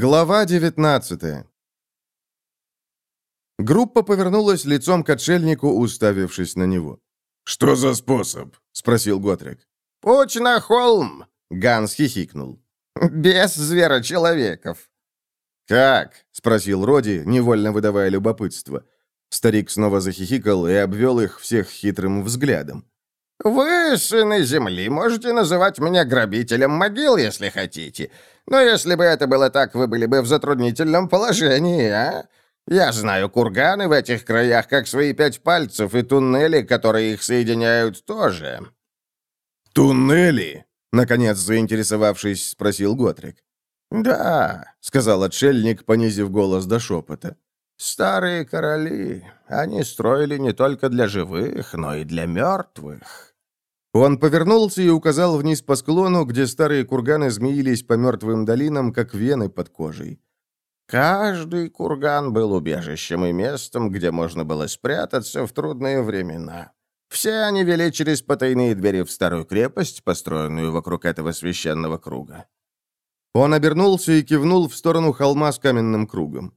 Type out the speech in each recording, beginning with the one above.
Глава 19 Группа повернулась лицом к отшельнику, уставившись на него. «Что за способ?» — спросил Готрик. «Путь на холм!» — Ганс хихикнул. «Без зверочеловеков». «Как?» — спросил Роди, невольно выдавая любопытство. Старик снова захихикал и обвел их всех хитрым взглядом. «Вы, сыны земли, можете называть меня грабителем могил, если хотите. Но если бы это было так, вы были бы в затруднительном положении, а? Я знаю курганы в этих краях, как свои пять пальцев, и туннели, которые их соединяют, тоже». «Туннели?» — наконец заинтересовавшись, спросил Готрик. «Да», — сказал отшельник, понизив голос до шепота. «Старые короли, они строили не только для живых, но и для мертвых». Он повернулся и указал вниз по склону, где старые курганы змеились по мертвым долинам, как вены под кожей. Каждый курган был убежищем и местом, где можно было спрятаться в трудные времена. Все они вели через потайные двери в старую крепость, построенную вокруг этого священного круга. Он обернулся и кивнул в сторону холма с каменным кругом.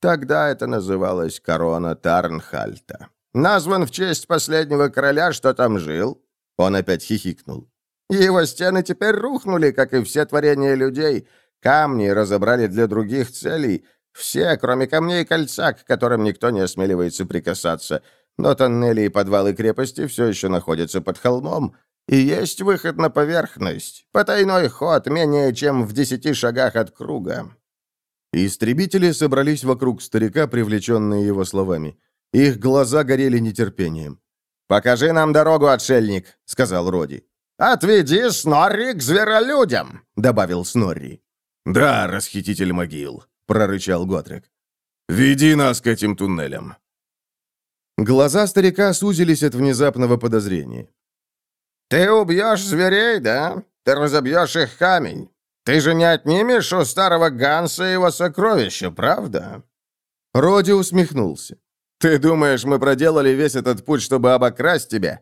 Тогда это называлось корона Тарнхальта. Назван в честь последнего короля, что там жил, он опять хихикнул. «Его стены теперь рухнули, как и все творения людей. Камни разобрали для других целей. Все, кроме камней и кольца, к которым никто не осмеливается прикасаться. Но тоннели и подвалы крепости все еще находятся под холмом. И есть выход на поверхность. Потайной ход менее чем в десяти шагах от круга». Истребители собрались вокруг старика, привлеченные его словами. Их глаза горели нетерпением. «Покажи нам дорогу, отшельник», — сказал Роди. «Отведи Снорри к зверолюдям», — добавил Снорри. «Да, расхититель могил», — прорычал Готрек. «Веди нас к этим туннелям». Глаза старика сузились от внезапного подозрения. «Ты убьешь зверей, да? Ты разобьешь их камень. Ты же не отнимешь у старого Ганса его сокровища, правда?» Роди усмехнулся. Ты думаешь, мы проделали весь этот путь, чтобы обокрасть тебя?»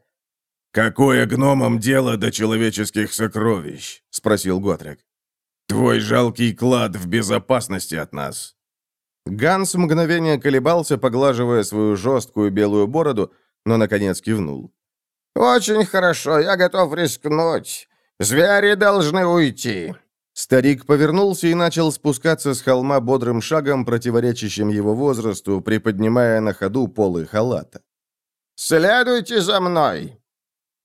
«Какое гномам дело до человеческих сокровищ?» — спросил Готрек. «Твой жалкий клад в безопасности от нас». Ганс мгновение колебался, поглаживая свою жесткую белую бороду, но, наконец, кивнул. «Очень хорошо, я готов рискнуть. Звери должны уйти. Старик повернулся и начал спускаться с холма бодрым шагом, противоречащим его возрасту, приподнимая на ходу полы халата. «Следуйте за мной!»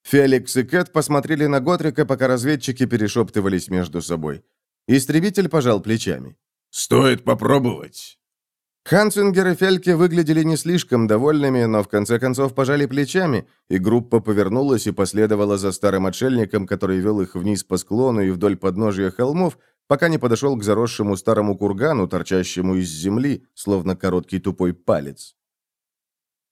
Феликс и Кэт посмотрели на Готрика, пока разведчики перешептывались между собой. Истребитель пожал плечами. «Стоит попробовать!» Ханцингер и Фельке выглядели не слишком довольными, но в конце концов пожали плечами, и группа повернулась и последовала за старым отшельником, который вел их вниз по склону и вдоль подножия холмов, пока не подошел к заросшему старому кургану, торчащему из земли, словно короткий тупой палец.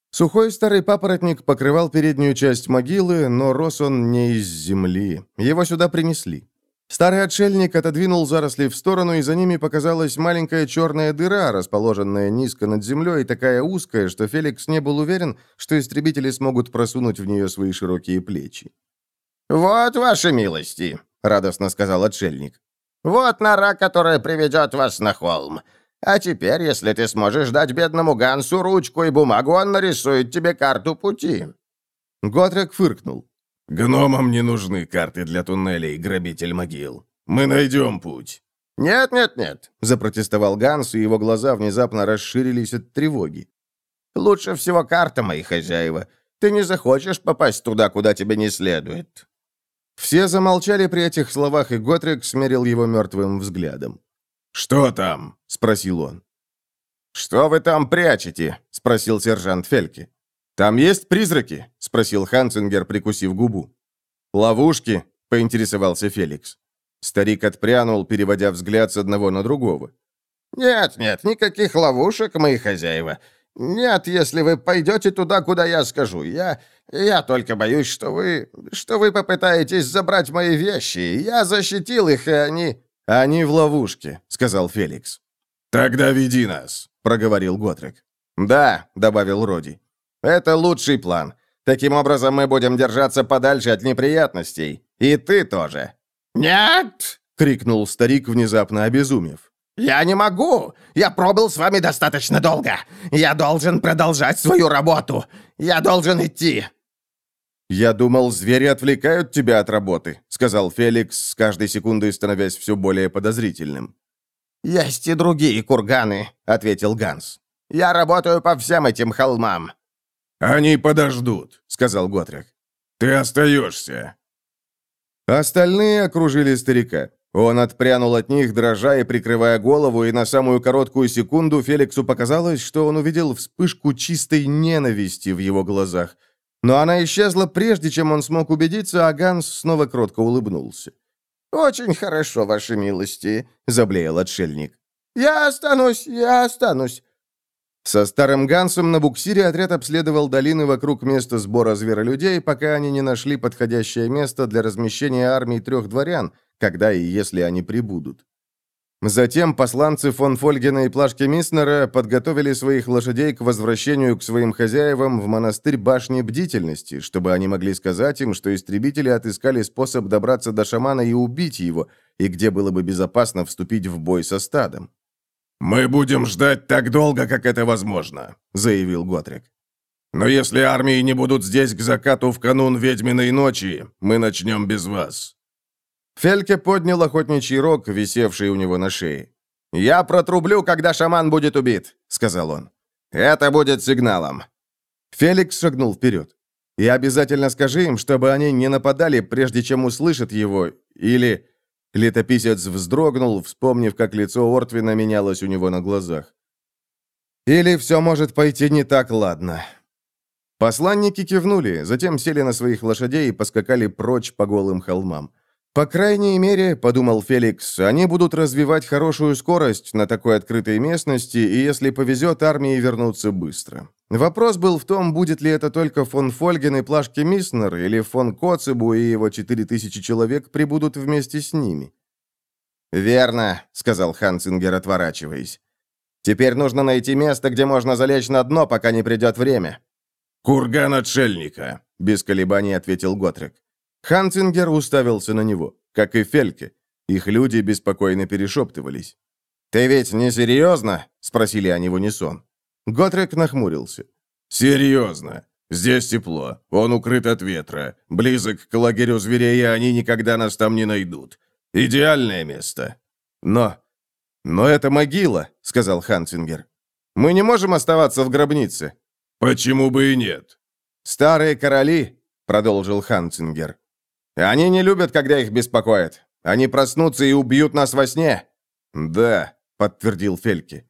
Сухой старый папоротник покрывал переднюю часть могилы, но рос он не из земли. Его сюда принесли. Старый отшельник отодвинул заросли в сторону, и за ними показалась маленькая черная дыра, расположенная низко над землей, такая узкая, что Феликс не был уверен, что истребители смогут просунуть в нее свои широкие плечи. «Вот, ваши милости!» — радостно сказал отшельник. «Вот нора, которая приведет вас на холм. А теперь, если ты сможешь дать бедному Гансу ручку и бумагу, он нарисует тебе карту пути». Готрек фыркнул. «Гномам не нужны карты для туннелей, грабитель могил. Мы найдем путь». «Нет, нет, нет», — запротестовал Ганс, и его глаза внезапно расширились от тревоги. «Лучше всего карта, мои хозяева. Ты не захочешь попасть туда, куда тебе не следует». Все замолчали при этих словах, и Готрик смерил его мертвым взглядом. «Что там?» — спросил он. «Что вы там прячете?» — спросил сержант Фельки. «Там есть призраки?» — спросил Ханцингер, прикусив губу. «Ловушки?» — поинтересовался Феликс. Старик отпрянул, переводя взгляд с одного на другого. «Нет, нет, никаких ловушек, мои хозяева. Нет, если вы пойдете туда, куда я скажу. Я... я только боюсь, что вы... что вы попытаетесь забрать мои вещи. Я защитил их, и они...» «Они в ловушке», — сказал Феликс. «Тогда веди нас», — проговорил Готрек. «Да», — добавил Роди. Это лучший план. Таким образом, мы будем держаться подальше от неприятностей. И ты тоже». «Нет!» — крикнул старик, внезапно обезумев. «Я не могу! Я пробыл с вами достаточно долго! Я должен продолжать свою работу! Я должен идти!» «Я думал, звери отвлекают тебя от работы», — сказал Феликс, с каждой секундой становясь все более подозрительным. «Есть и другие курганы», — ответил Ганс. «Я работаю по всем этим холмам». «Они подождут», — сказал Готрик. «Ты остаешься». Остальные окружили старика. Он отпрянул от них, дрожа и прикрывая голову, и на самую короткую секунду Феликсу показалось, что он увидел вспышку чистой ненависти в его глазах. Но она исчезла прежде, чем он смог убедиться, а Ганс снова кротко улыбнулся. «Очень хорошо, ваши милости», — заблеял отшельник. «Я останусь, я останусь. Со старым Гансом на буксире отряд обследовал долины вокруг места сбора зверолюдей, пока они не нашли подходящее место для размещения армии трех дворян, когда и если они прибудут. Затем посланцы фон Фольгена и Плашки Миснера подготовили своих лошадей к возвращению к своим хозяевам в монастырь Башни Бдительности, чтобы они могли сказать им, что истребители отыскали способ добраться до шамана и убить его, и где было бы безопасно вступить в бой со стадом. «Мы будем ждать так долго, как это возможно», — заявил Готрик. «Но если армии не будут здесь к закату в канун Ведьминой ночи, мы начнем без вас». Фельке поднял охотничий рог, висевший у него на шее. «Я протрублю, когда шаман будет убит», — сказал он. «Это будет сигналом». Феликс шагнул вперед. «И обязательно скажи им, чтобы они не нападали, прежде чем услышат его, или...» Летописец вздрогнул, вспомнив, как лицо Ортвина менялось у него на глазах. «Или все может пойти не так ладно». Посланники кивнули, затем сели на своих лошадей и поскакали прочь по голым холмам. По крайней мере, подумал Феликс, они будут развивать хорошую скорость на такой открытой местности, и если повезет, армии вернутся быстро. Вопрос был в том, будет ли это только фон Фольген и Плашки Миснер, или фон Коцебу и его 4000 человек прибудут вместе с ними. «Верно», — сказал Ханцингер, отворачиваясь. «Теперь нужно найти место, где можно залечь на дно, пока не придет время». «Курган отшельника», — без колебаний ответил Готрик. Ханцингер уставился на него, как и Фельке. Их люди беспокойно перешептывались. «Ты ведь не серьезно?» — спросили они в унисон. Готрек нахмурился. «Серьезно. Здесь тепло. Он укрыт от ветра. Близок к лагерю зверей, и они никогда нас там не найдут. Идеальное место». «Но... но это могила», — сказал Ханцингер. «Мы не можем оставаться в гробнице». «Почему бы и нет?» «Старые короли», — продолжил Ханцингер, они не любят, когда их беспокоят. Они проснутся и убьют нас во сне». «Да», — подтвердил Фельки.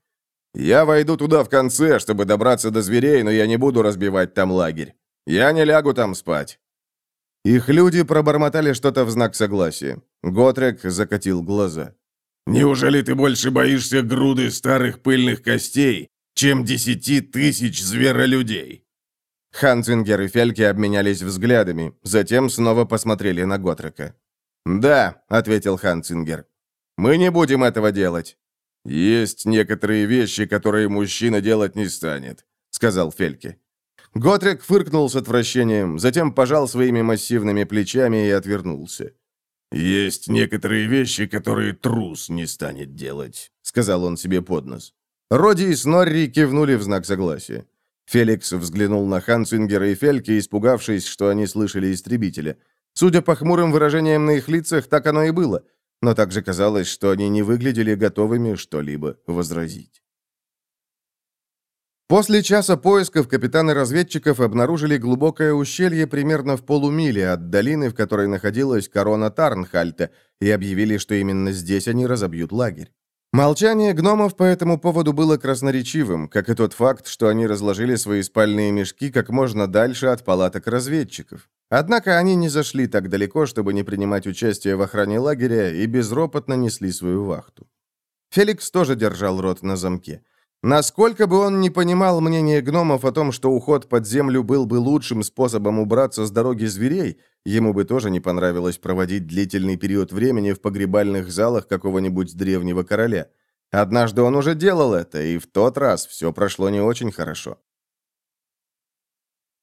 «Я войду туда в конце, чтобы добраться до зверей, но я не буду разбивать там лагерь. Я не лягу там спать». Их люди пробормотали что-то в знак согласия. Готрек закатил глаза. «Неужели ты больше боишься груды старых пыльных костей, чем десяти тысяч зверолюдей?» Ханцингер и Фельке обменялись взглядами, затем снова посмотрели на Готрека. «Да», — ответил Ханцингер, — «мы не будем этого делать». «Есть некоторые вещи, которые мужчина делать не станет», — сказал Фельке. Готрек фыркнул с отвращением, затем пожал своими массивными плечами и отвернулся. «Есть некоторые вещи, которые трус не станет делать», — сказал он себе под нос. Роди и Снорри кивнули в знак согласия. Феликс взглянул на Ханцингера и Фельке, испугавшись, что они слышали истребителя. Судя по хмурым выражениям на их лицах, так оно и было, но также казалось, что они не выглядели готовыми что-либо возразить. После часа поисков капитаны разведчиков обнаружили глубокое ущелье примерно в полумиле от долины, в которой находилась корона Тарнхальта, и объявили, что именно здесь они разобьют лагерь. Молчание гномов по этому поводу было красноречивым, как и тот факт, что они разложили свои спальные мешки как можно дальше от палаток разведчиков. Однако они не зашли так далеко, чтобы не принимать участие в охране лагеря и безропотно несли свою вахту. Феликс тоже держал рот на замке. Насколько бы он не понимал мнение гномов о том, что уход под землю был бы лучшим способом убраться с дороги зверей, ему бы тоже не понравилось проводить длительный период времени в погребальных залах какого-нибудь древнего короля. Однажды он уже делал это, и в тот раз все прошло не очень хорошо.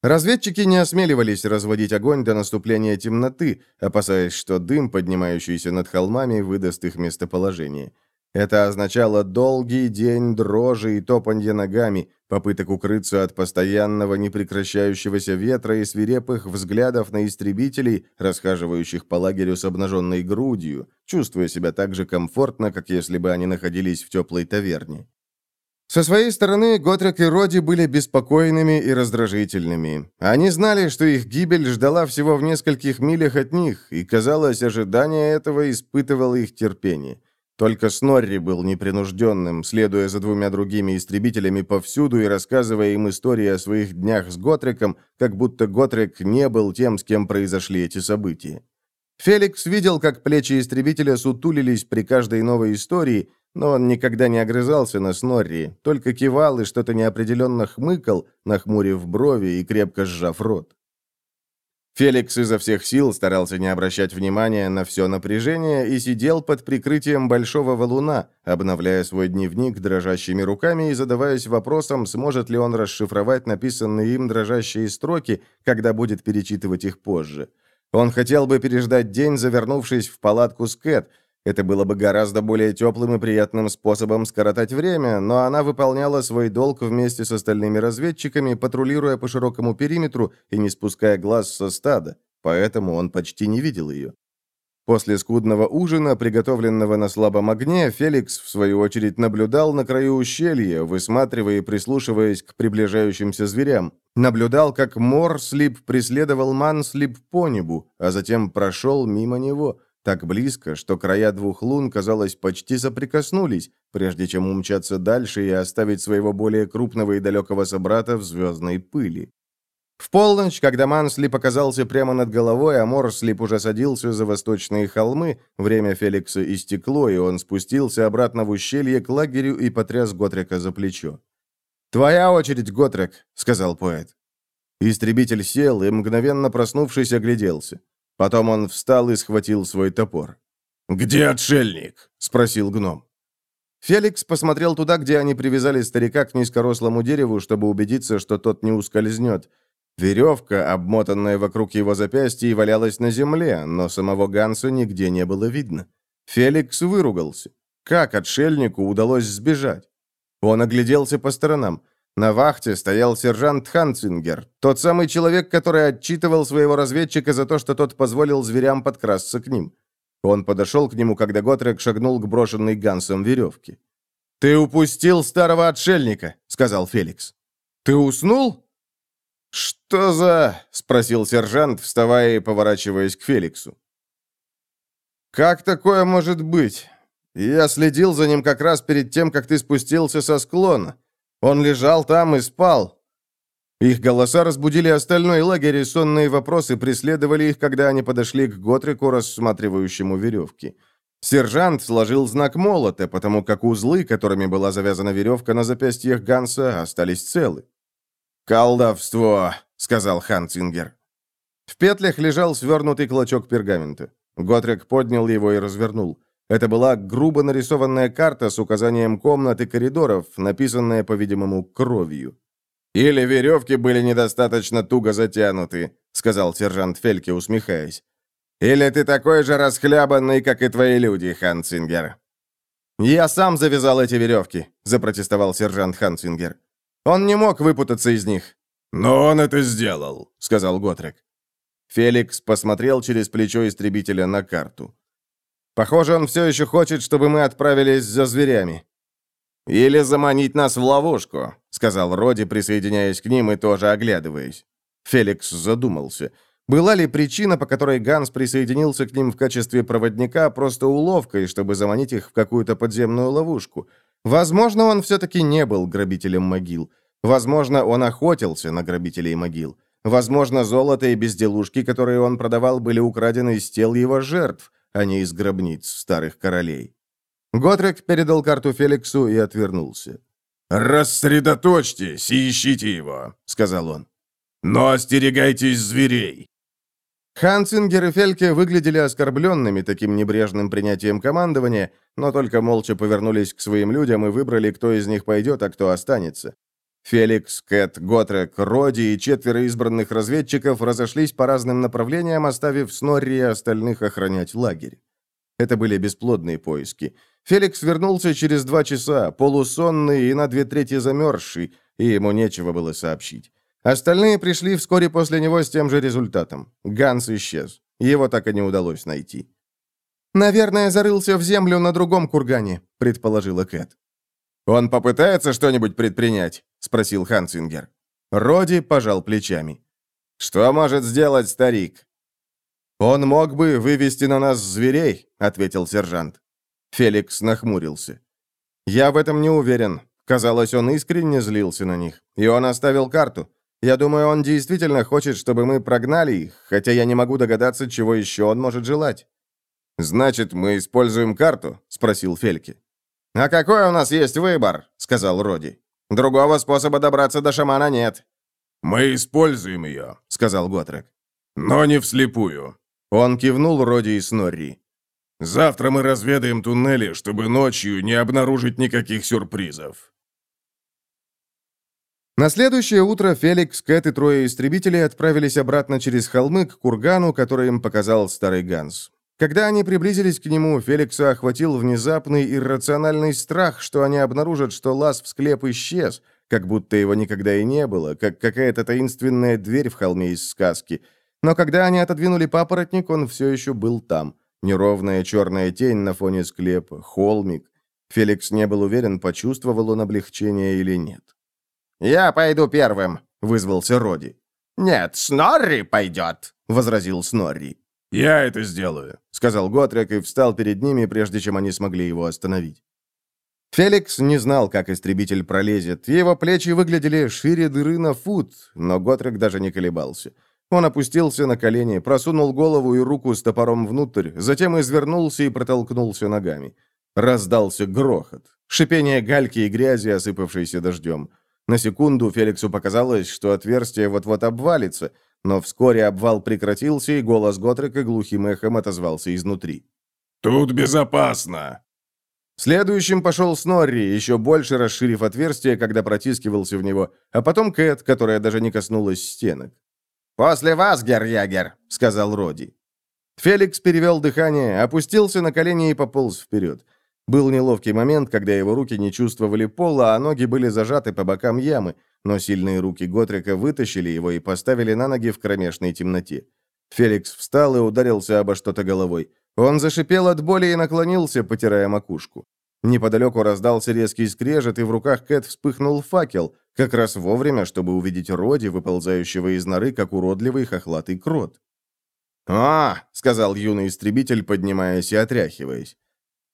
Разведчики не осмеливались разводить огонь до наступления темноты, опасаясь, что дым, поднимающийся над холмами, выдаст их местоположение. Это означало долгий день дрожи и топанья ногами, попыток укрыться от постоянного непрекращающегося ветра и свирепых взглядов на истребителей, расхаживающих по лагерю с обнаженной грудью, чувствуя себя так же комфортно, как если бы они находились в теплой таверне. Со своей стороны, Готрек и Роди были беспокойными и раздражительными. Они знали, что их гибель ждала всего в нескольких милях от них, и, казалось, ожидание этого испытывало их терпение. Только Снорри был непринужденным, следуя за двумя другими истребителями повсюду и рассказывая им истории о своих днях с Готреком, как будто Готрек не был тем, с кем произошли эти события. Феликс видел, как плечи истребителя сутулились при каждой новой истории, но он никогда не огрызался на Снорри, только кивал и что-то неопределенно хмыкал, нахмурив брови и крепко сжав рот. Феликс изо всех сил старался не обращать внимания на все напряжение и сидел под прикрытием большого валуна, обновляя свой дневник дрожащими руками и задаваясь вопросом, сможет ли он расшифровать написанные им дрожащие строки, когда будет перечитывать их позже. Он хотел бы переждать день, завернувшись в палатку с Кэт, это было бы гораздо более теплым и приятным способом скоротать время, но она выполняла свой долг вместе с остальными разведчиками, патрулируя по широкому периметру и не спуская глаз со стада, поэтому он почти не видел ее. После скудного ужина, приготовленного на слабом огне, Феликс, в свою очередь, наблюдал на краю ущелья, высматривая и прислушиваясь к приближающимся зверям. Наблюдал, как Морслип преследовал Манслип по небу, а затем прошел мимо него – так близко, что края двух лун, казалось, почти соприкоснулись, прежде чем умчаться дальше и оставить своего более крупного и далекого собрата в звездной пыли. В полночь, когда Мансли показался прямо над головой, а Морслип уже садился за восточные холмы, время Феликса истекло, и он спустился обратно в ущелье к лагерю и потряс Готрека за плечо. «Твоя очередь, Готрек», — сказал поэт. Истребитель сел и, мгновенно проснувшись, огляделся. Потом он встал и схватил свой топор. «Где отшельник?» — спросил гном. Феликс посмотрел туда, где они привязали старика к низкорослому дереву, чтобы убедиться, что тот не ускользнет. Веревка, обмотанная вокруг его запястья, валялась на земле, но самого Ганса нигде не было видно. Феликс выругался. Как отшельнику удалось сбежать? Он огляделся по сторонам. На вахте стоял сержант Ханцингер, тот самый человек, который отчитывал своего разведчика за то, что тот позволил зверям подкрасться к ним. Он подошел к нему, когда Готрек шагнул к брошенной Гансом веревке. «Ты упустил старого отшельника», — сказал Феликс. «Ты уснул?» «Что за...» — спросил сержант, вставая и поворачиваясь к Феликсу. «Как такое может быть? Я следил за ним как раз перед тем, как ты спустился со склона. Он лежал там и спал. Их голоса разбудили остальной лагерь, и сонные вопросы преследовали их, когда они подошли к Готрику, рассматривающему веревки. Сержант сложил знак молота, потому как узлы, которыми была завязана веревка на запястьях Ганса, остались целы. «Колдовство», — сказал Ханцингер. В петлях лежал свернутый клочок пергамента. Готрик поднял его и развернул. Это была грубо нарисованная карта с указанием комнат и коридоров, написанная, по-видимому, кровью. «Или веревки были недостаточно туго затянуты», — сказал сержант Фельке, усмехаясь. «Или ты такой же расхлябанный, как и твои люди, Ханцингер». «Я сам завязал эти веревки», — запротестовал сержант Ханцингер. «Он не мог выпутаться из них». «Но он это сделал», — сказал Готрек. Феликс посмотрел через плечо истребителя на карту. Похоже, он все еще хочет, чтобы мы отправились за зверями». «Или заманить нас в ловушку», — сказал Роди, присоединяясь к ним и тоже оглядываясь. Феликс задумался. Была ли причина, по которой Ганс присоединился к ним в качестве проводника, просто уловкой, чтобы заманить их в какую-то подземную ловушку? Возможно, он все-таки не был грабителем могил. Возможно, он охотился на грабителей могил. Возможно, золото и безделушки, которые он продавал, были украдены из тел его жертв а не из гробниц старых королей. Готрек передал карту Феликсу и отвернулся. «Рассредоточьтесь и ищите его», — сказал он. «Но остерегайтесь зверей». Ханцингер и Фельке выглядели оскорбленными таким небрежным принятием командования, но только молча повернулись к своим людям и выбрали, кто из них пойдет, а кто останется. Феликс, Кэт, Готрек, Роди и четверо избранных разведчиков разошлись по разным направлениям, оставив Снорри и остальных охранять лагерь. Это были бесплодные поиски. Феликс вернулся через два часа, полусонный и на две трети замерзший, и ему нечего было сообщить. Остальные пришли вскоре после него с тем же результатом. Ганс исчез. Его так и не удалось найти. «Наверное, зарылся в землю на другом кургане», — предположила Кэт. «Он попытается что-нибудь предпринять?» — спросил Хансингер. Роди пожал плечами. «Что может сделать старик?» «Он мог бы вывести на нас зверей», — ответил сержант. Феликс нахмурился. «Я в этом не уверен. Казалось, он искренне злился на них. И он оставил карту. Я думаю, он действительно хочет, чтобы мы прогнали их, хотя я не могу догадаться, чего еще он может желать». «Значит, мы используем карту?» — спросил Фельки. «А какой у нас есть выбор?» — сказал Роди. «Другого способа добраться до шамана нет». «Мы используем ее», — сказал Готрек. «Но не вслепую». Он кивнул Роди и Снорри. Завтра мы разведаем туннели, чтобы ночью не обнаружить никаких сюрпризов». На следующее утро Феликс, Кэт и трое истребителей отправились обратно через холмы к кургану, который им показал старый Ганс. Когда они приблизились к нему, Феликса охватил внезапный иррациональный страх, что они обнаружат, что лаз в склеп исчез, как будто его никогда и не было, как какая-то таинственная дверь в холме из сказки. Но когда они отодвинули папоротник, он все еще был там. Неровная черная тень на фоне склепа, холмик. Феликс не был уверен, почувствовал он облегчение или нет. «Я пойду первым», — вызвался Роди. «Нет, Снорри пойдет», — возразил Снорри. «Я это сделаю», — сказал Готрек и встал перед ними, прежде чем они смогли его остановить. Феликс не знал, как истребитель пролезет. Его плечи выглядели шире дыры на фут, но Готрек даже не колебался. Он опустился на колени, просунул голову и руку с топором внутрь, затем извернулся и протолкнулся ногами. Раздался грохот. Шипение гальки и грязи, осыпавшейся дождем. На секунду Феликсу показалось, что отверстие вот-вот обвалится, но вскоре обвал прекратился, и голос Готрека глухим эхом отозвался изнутри. «Тут безопасно!» Следующим пошел Снорри, еще больше расширив отверстие, когда протискивался в него, а потом Кэт, которая даже не коснулась стенок. «После вас, герр-ягер», — сказал Роди. Феликс перевел дыхание, опустился на колени и пополз вперед. Был неловкий момент, когда его руки не чувствовали пола, а ноги были зажаты по бокам ямы, но сильные руки Готрика вытащили его и поставили на ноги в кромешной темноте. Феликс встал и ударился обо что-то головой. Он зашипел от боли и наклонился, потирая макушку. Неподалеку раздался резкий скрежет, и в руках Кэт вспыхнул факел, как раз вовремя, чтобы увидеть Роди, выползающего из норы, как уродливый хохлатый крот. «А!» — сказал юный истребитель, поднимаясь и отряхиваясь.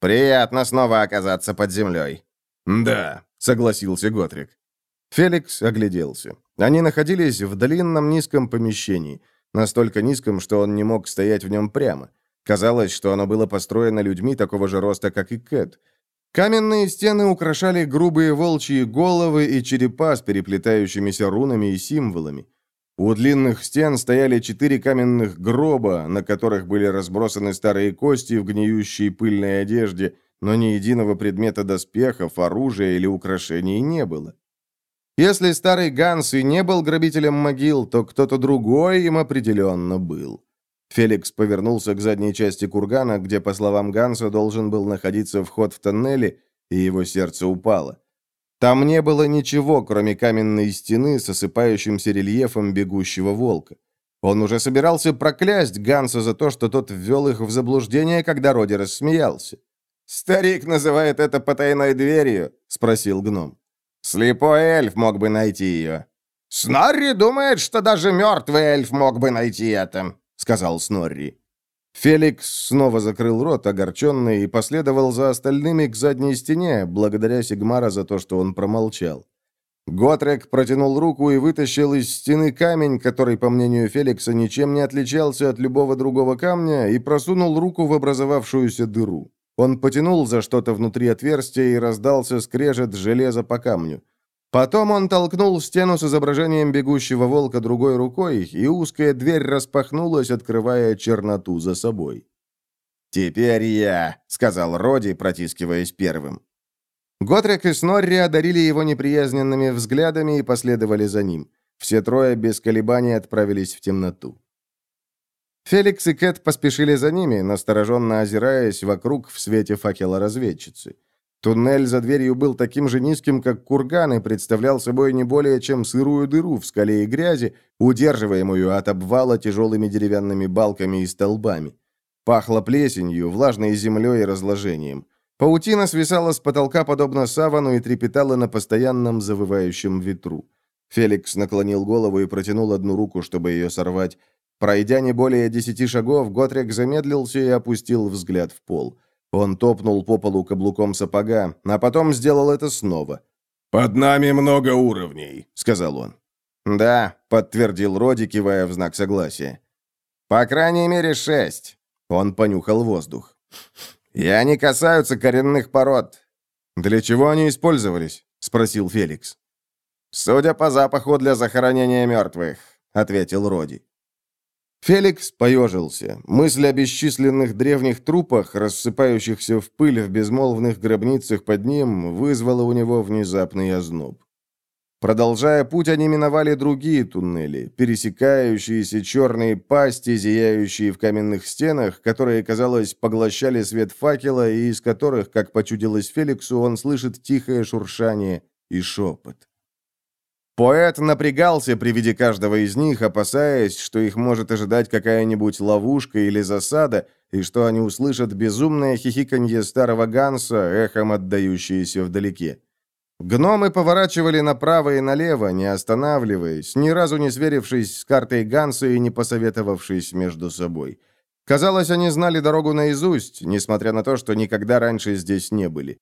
«Приятно снова оказаться под землей». «Да», — согласился Готрик. Феликс огляделся. Они находились в длинном низком помещении, настолько низком, что он не мог стоять в нем прямо. Казалось, что оно было построено людьми такого же роста, как и Кэт — Каменные стены украшали грубые волчьи головы и черепа с переплетающимися рунами и символами. У длинных стен стояли четыре каменных гроба, на которых были разбросаны старые кости в гниющей пыльной одежде, но ни единого предмета доспехов, оружия или украшений не было. Если старый Ганс и не был грабителем могил, то кто-то другой им определенно был. Феликс повернулся к задней части кургана, где, по словам Ганса, должен был находиться вход в тоннели, и его сердце упало. Там не было ничего, кроме каменной стены с осыпающимся рельефом бегущего волка. Он уже собирался проклясть Ганса за то, что тот ввел их в заблуждение, когда Роди рассмеялся. «Старик называет это потайной дверью?» — спросил гном. «Слепой эльф мог бы найти ее». «Снарри думает, что даже мертвый эльф мог бы найти это», — сказал Снорри. Феликс снова закрыл рот, огорченный, и последовал за остальными к задней стене, благодаря Сигмара за то, что он промолчал. Готрек протянул руку и вытащил из стены камень, который, по мнению Феликса, ничем не отличался от любого другого камня, и просунул руку в образовавшуюся дыру. Он потянул за что-то внутри отверстия и раздался скрежет железа по камню. Потом он толкнул стену с изображением бегущего волка другой рукой, и узкая дверь распахнулась, открывая черноту за собой. «Теперь я», — сказал Роди, протискиваясь первым. Готрек и Снорри одарили его неприязненными взглядами и последовали за ним. Все трое без колебаний отправились в темноту. Феликс и Кэт поспешили за ними, настороженно озираясь вокруг в свете факела разведчицы. Туннель за дверью был таким же низким, как курган, и представлял собой не более чем сырую дыру в скале и грязи, удерживаемую от обвала тяжелыми деревянными балками и столбами. Пахло плесенью, влажной землей и разложением. Паутина свисала с потолка, подобно савану, и трепетала на постоянном завывающем ветру. Феликс наклонил голову и протянул одну руку, чтобы ее сорвать, Пройдя не более десяти шагов, Готрик замедлился и опустил взгляд в пол. Он топнул по полу каблуком сапога, а потом сделал это снова. «Под нами много уровней», — сказал он. «Да», — подтвердил Роди, кивая в знак согласия. «По крайней мере, шесть». Он понюхал воздух. «И они касаются коренных пород». «Для чего они использовались?» — спросил Феликс. «Судя по запаху, для захоронения мертвых», — ответил Роди. Феликс поежился. Мысль о бесчисленных древних трупах, рассыпающихся в пыль в безмолвных гробницах под ним, вызвала у него внезапный озноб. Продолжая путь, они миновали другие туннели, пересекающиеся черные пасти, зияющие в каменных стенах, которые, казалось, поглощали свет факела, и из которых, как почудилось Феликсу, он слышит тихое шуршание и шепот. Поэт напрягался при виде каждого из них, опасаясь, что их может ожидать какая-нибудь ловушка или засада, и что они услышат безумное хихиканье старого Ганса, эхом отдающееся вдалеке. Гномы поворачивали направо и налево, не останавливаясь, ни разу не сверившись с картой Ганса и не посоветовавшись между собой. Казалось, они знали дорогу наизусть, несмотря на то, что никогда раньше здесь не были.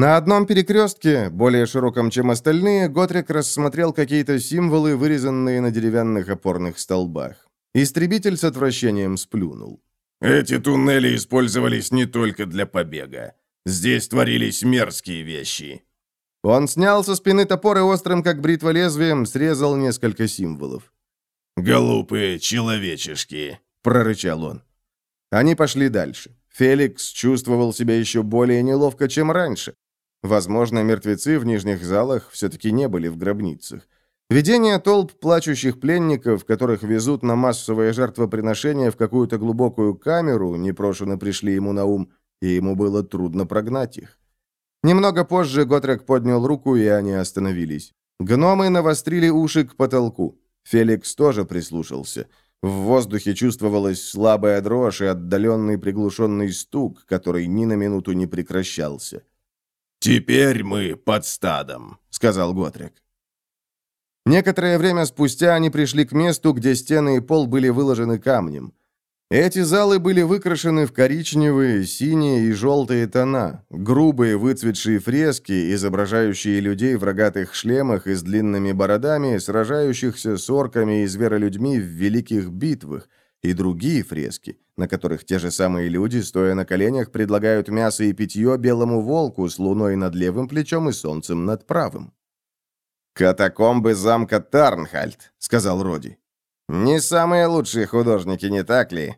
На одном перекрестке, более широком, чем остальные, Готрик рассмотрел какие-то символы, вырезанные на деревянных опорных столбах. Истребитель с отвращением сплюнул. «Эти туннели использовались не только для побега. Здесь творились мерзкие вещи». Он снял со спины топор и острым, как бритва лезвием, срезал несколько символов. «Глупые человечешки», — прорычал он. Они пошли дальше. Феликс чувствовал себя еще более неловко, чем раньше. Возможно, мертвецы в нижних залах все-таки не были в гробницах. Видение толп плачущих пленников, которых везут на массовое жертвоприношение в какую-то глубокую камеру, непрошено пришли ему на ум, и ему было трудно прогнать их. Немного позже Готрек поднял руку, и они остановились. Гномы навострили уши к потолку. Феликс тоже прислушался. В воздухе чувствовалась слабая дрожь и отдаленный приглушенный стук, который ни на минуту не прекращался. «Теперь мы под стадом», — сказал Готрик. Некоторое время спустя они пришли к месту, где стены и пол были выложены камнем. Эти залы были выкрашены в коричневые, синие и желтые тона, грубые выцветшие фрески, изображающие людей в рогатых шлемах и с длинными бородами, сражающихся с орками и зверолюдьми в великих битвах, и другие фрески, на которых те же самые люди, стоя на коленях, предлагают мясо и питье белому волку с луной над левым плечом и солнцем над правым. «Катакомбы замка Тарнхальд», — сказал Роди. «Не самые лучшие художники, не так ли?»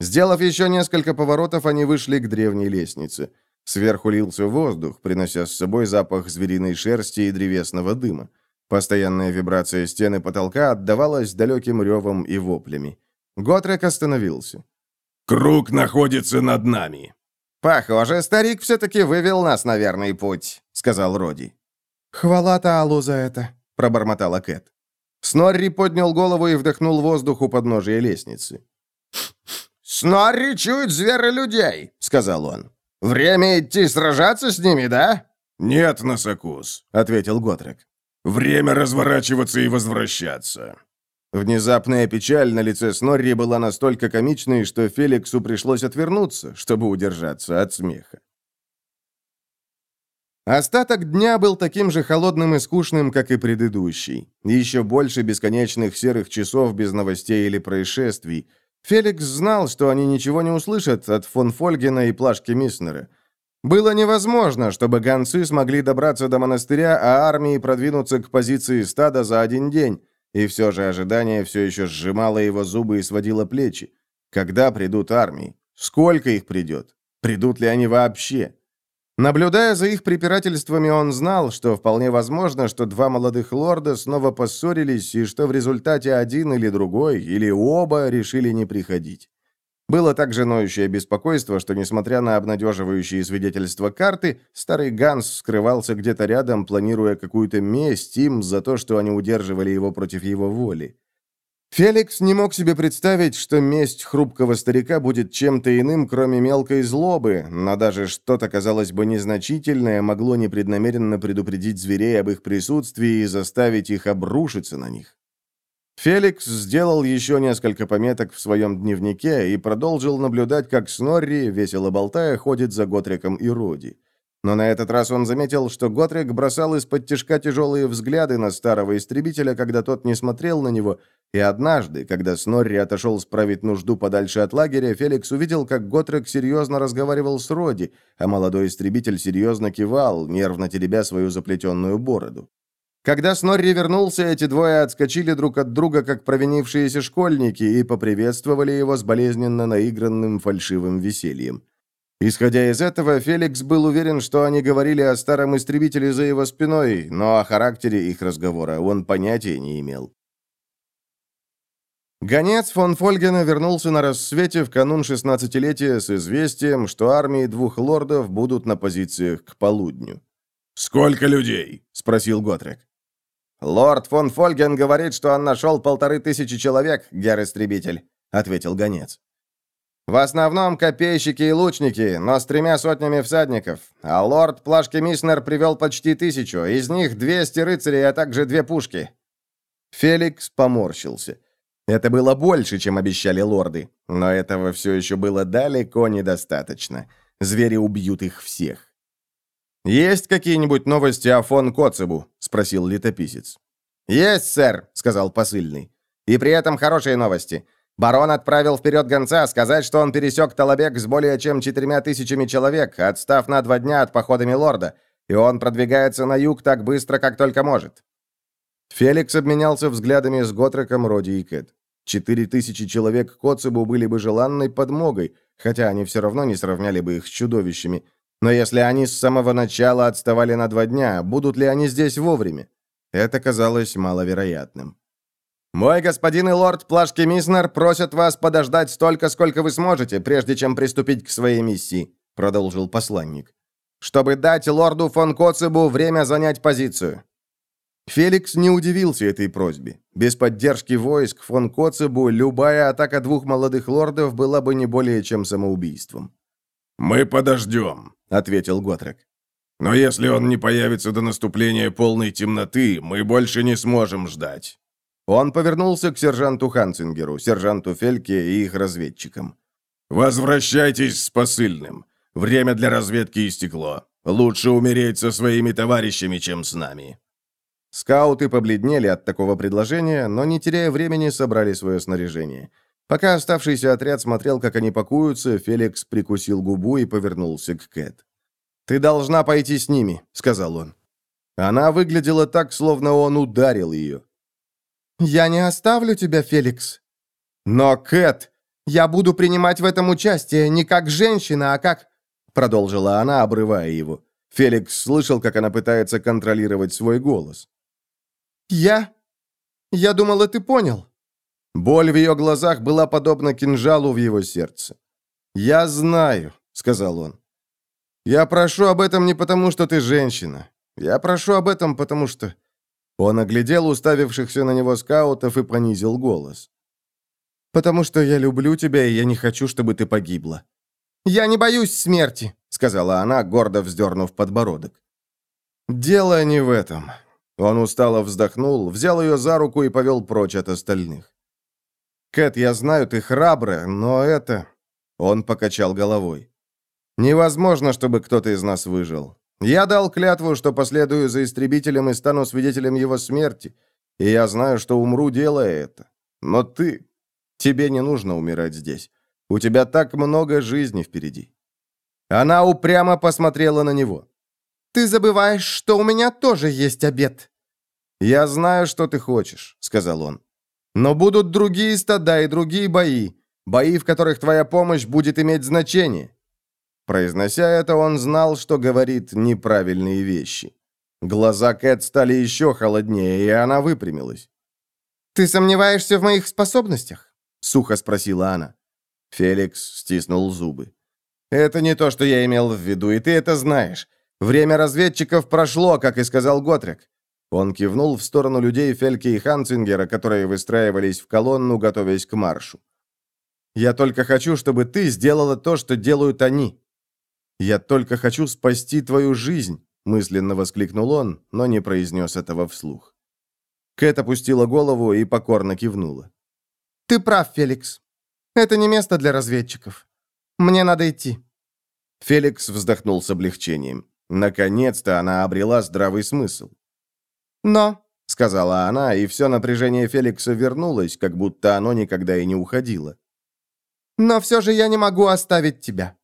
Сделав еще несколько поворотов, они вышли к древней лестнице. Сверху лился воздух, принося с собой запах звериной шерсти и древесного дыма. Постоянная вибрация стены потолка отдавалась далеким ревом и воплями. Готрек остановился. «Круг находится над нами». «Похоже, старик все-таки вывел нас на верный путь», — сказал Роди. «Хвала Таалу за это», — пробормотала Кэт. Снорри поднял голову и вдохнул воздух у подножия лестницы. «Снорри чует людей, сказал он. «Время идти сражаться с ними, да?» «Нет, Носокус», — ответил Готрек. «Время разворачиваться и возвращаться». Внезапная печаль на лице Снорри была настолько комичной, что Феликсу пришлось отвернуться, чтобы удержаться от смеха. Остаток дня был таким же холодным и скучным, как и предыдущий. Еще больше бесконечных серых часов без новостей или происшествий. Феликс знал, что они ничего не услышат от фон Фольгена и Плашки Миснера. Было невозможно, чтобы гонцы смогли добраться до монастыря, а армии продвинуться к позиции стада за один день. И все же ожидание все еще сжимало его зубы и сводило плечи. Когда придут армии? Сколько их придет? Придут ли они вообще? Наблюдая за их препирательствами, он знал, что вполне возможно, что два молодых лорда снова поссорились, и что в результате один или другой, или оба решили не приходить. Было также ноющее беспокойство, что, несмотря на обнадеживающие свидетельства карты, старый Ганс скрывался где-то рядом, планируя какую-то месть им за то, что они удерживали его против его воли. Феликс не мог себе представить, что месть хрупкого старика будет чем-то иным, кроме мелкой злобы, но даже что-то, казалось бы, незначительное могло непреднамеренно предупредить зверей об их присутствии и заставить их обрушиться на них. Феликс сделал еще несколько пометок в своем дневнике и продолжил наблюдать, как Снорри, весело болтая, ходит за Готриком и Руди. Но на этот раз он заметил, что Готрик бросал из-под тяжка тяжелые взгляды на старого истребителя, когда тот не смотрел на него, и однажды, когда Снорри отошел справить нужду подальше от лагеря, Феликс увидел, как Готрик серьезно разговаривал с Роди, а молодой истребитель серьезно кивал, нервно теребя свою заплетенную бороду. Когда Снорри вернулся, эти двое отскочили друг от друга, как провинившиеся школьники, и поприветствовали его с болезненно наигранным фальшивым весельем. Исходя из этого, Феликс был уверен, что они говорили о старом истребителе за его спиной, но о характере их разговора он понятия не имел. Гонец фон Фольгена вернулся на рассвете в канун шестнадцатилетия с известием, что армии двух лордов будут на позициях к полудню. «Сколько людей?» — спросил Готрек. «Лорд фон Фольген говорит, что он нашел полторы тысячи человек, гер-истребитель», — ответил гонец. В основном копейщики и лучники, но с тремя сотнями всадников. А лорд Плашки Миснер привел почти тысячу, из них 200 рыцарей, а также две пушки». Феликс поморщился. Это было больше, чем обещали лорды, но этого все еще было далеко недостаточно. Звери убьют их всех. «Есть какие-нибудь новости о фон Коцебу?» — спросил летописец. «Есть, сэр», — сказал посыльный. «И при этом хорошие новости. Барон отправил вперед гонца сказать, что он пересек Талабек с более чем четырьмя тысячами человек, отстав на два дня от похода Милорда, и он продвигается на юг так быстро, как только может». Феликс обменялся взглядами с Готреком, Роди и Кэт. Четыре тысячи человек Коцебу были бы желанной подмогой, хотя они все равно не сравняли бы их с чудовищами. Но если они с самого начала отставали на два дня, будут ли они здесь вовремя? Это казалось маловероятным. «Мой господин и лорд Плашки Миснер просят вас подождать столько, сколько вы сможете, прежде чем приступить к своей миссии», — продолжил посланник. «Чтобы дать лорду фон Коцебу время занять позицию». Феликс не удивился этой просьбе. Без поддержки войск фон Коцебу любая атака двух молодых лордов была бы не более чем самоубийством. «Мы подождем», — ответил Готрек. «Но если он не появится до наступления полной темноты, мы больше не сможем ждать». Он повернулся к сержанту Ханцингеру, сержанту Фельке и их разведчикам. «Возвращайтесь с посыльным. Время для разведки истекло. Лучше умереть со своими товарищами, чем с нами». Скауты побледнели от такого предложения, но, не теряя времени, собрали свое снаряжение. Пока оставшийся отряд смотрел, как они пакуются, Феликс прикусил губу и повернулся к Кэт. «Ты должна пойти с ними», — сказал он. Она выглядела так, словно он ударил ее. «Я не оставлю тебя, Феликс». «Но, Кэт, я буду принимать в этом участие не как женщина, а как...» Продолжила она, обрывая его. Феликс слышал, как она пытается контролировать свой голос. «Я? Я думала, ты понял». Боль в ее глазах была подобна кинжалу в его сердце. «Я знаю», — сказал он. «Я прошу об этом не потому, что ты женщина. Я прошу об этом, потому что он оглядел уставившихся на него скаутов и понизил голос. «Потому что я люблю тебя, и я не хочу, чтобы ты погибла». «Я не боюсь смерти», — сказала она, гордо вздернув подбородок. «Дело не в этом». Он устало вздохнул, взял ее за руку и повел прочь от остальных. «Кэт, я знаю, ты храбрая, но это...» Он покачал головой. «Невозможно, чтобы кто-то из нас выжил. Я дал клятву, что последую за истребителем и стану свидетелем его смерти, и я знаю, что умру, делая это. Но ты... Тебе не нужно умирать здесь. У тебя так много жизни впереди». Она упрямо посмотрела на него. «Ты забываешь, что у меня тоже есть обед». «Я знаю, что ты хочешь», — сказал он. «Но будут другие стада и другие бои, бои, в которых твоя помощь будет иметь значение». Произнося это, он знал, что говорит неправильные вещи. Глаза Кэт стали еще холоднее, и она выпрямилась. «Ты сомневаешься в моих способностях?» — сухо спросила она. Феликс стиснул зубы. «Это не то, что я имел в виду, и ты это знаешь. Время разведчиков прошло, как и сказал Готрик». Он кивнул в сторону людей Фельки и Ханцингера, которые выстраивались в колонну, готовясь к маршу. «Я только хочу, чтобы ты сделала то, что делают они. Я только хочу спасти твою жизнь», — мысленно воскликнул он, но не произнес этого вслух. Кэт опустила голову и покорно кивнула. «Ты прав, Феликс. Это не место для разведчиков. Мне надо идти». Феликс вздохнул с облегчением. Наконец-то она обрела здравый смысл. «Но», — сказала она, и все напряжение Феликса вернулось, как будто оно никогда и не уходило. «Но все же я не могу оставить тебя».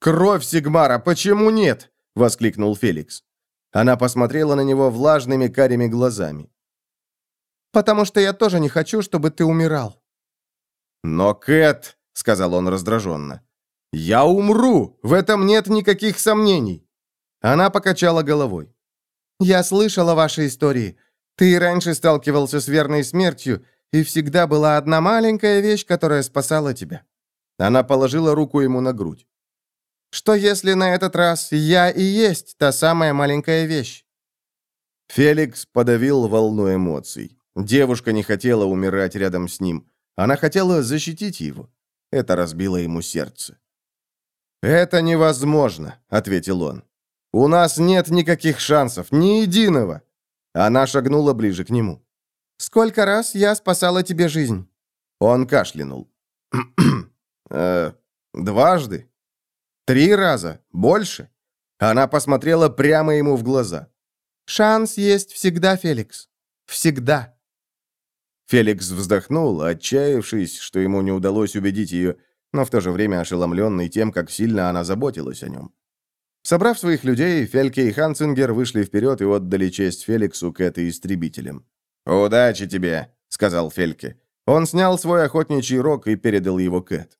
«Кровь Сигмара, почему нет?» — воскликнул Феликс. Она посмотрела на него влажными карими глазами. «Потому что я тоже не хочу, чтобы ты умирал». «Но, Кэт», — сказал он раздраженно, — «я умру, в этом нет никаких сомнений». Она покачала головой. «Я слышала ваши истории. Ты раньше сталкивался с верной смертью, и всегда была одна маленькая вещь, которая спасала тебя». Она положила руку ему на грудь. «Что если на этот раз я и есть та самая маленькая вещь?» Феликс подавил волну эмоций. Девушка не хотела умирать рядом с ним. Она хотела защитить его. Это разбило ему сердце. «Это невозможно», — ответил он. «У нас нет никаких шансов, ни единого!» Она шагнула ближе к нему. «Сколько раз я спасала тебе жизнь?» Он кашлянул. э, «Дважды? Три раза? Больше?» Она посмотрела прямо ему в глаза. «Шанс есть всегда, Феликс. Всегда». Феликс вздохнул, отчаявшись, что ему не удалось убедить ее, но в то же время ошеломленный тем, как сильно она заботилась о нем. Собрав своих людей, Фельке и Ханцингер вышли вперед и отдали честь Феликсу, Кэт и истребителям. «Удачи тебе», — сказал Фельке. Он снял свой охотничий рог и передал его Кэт.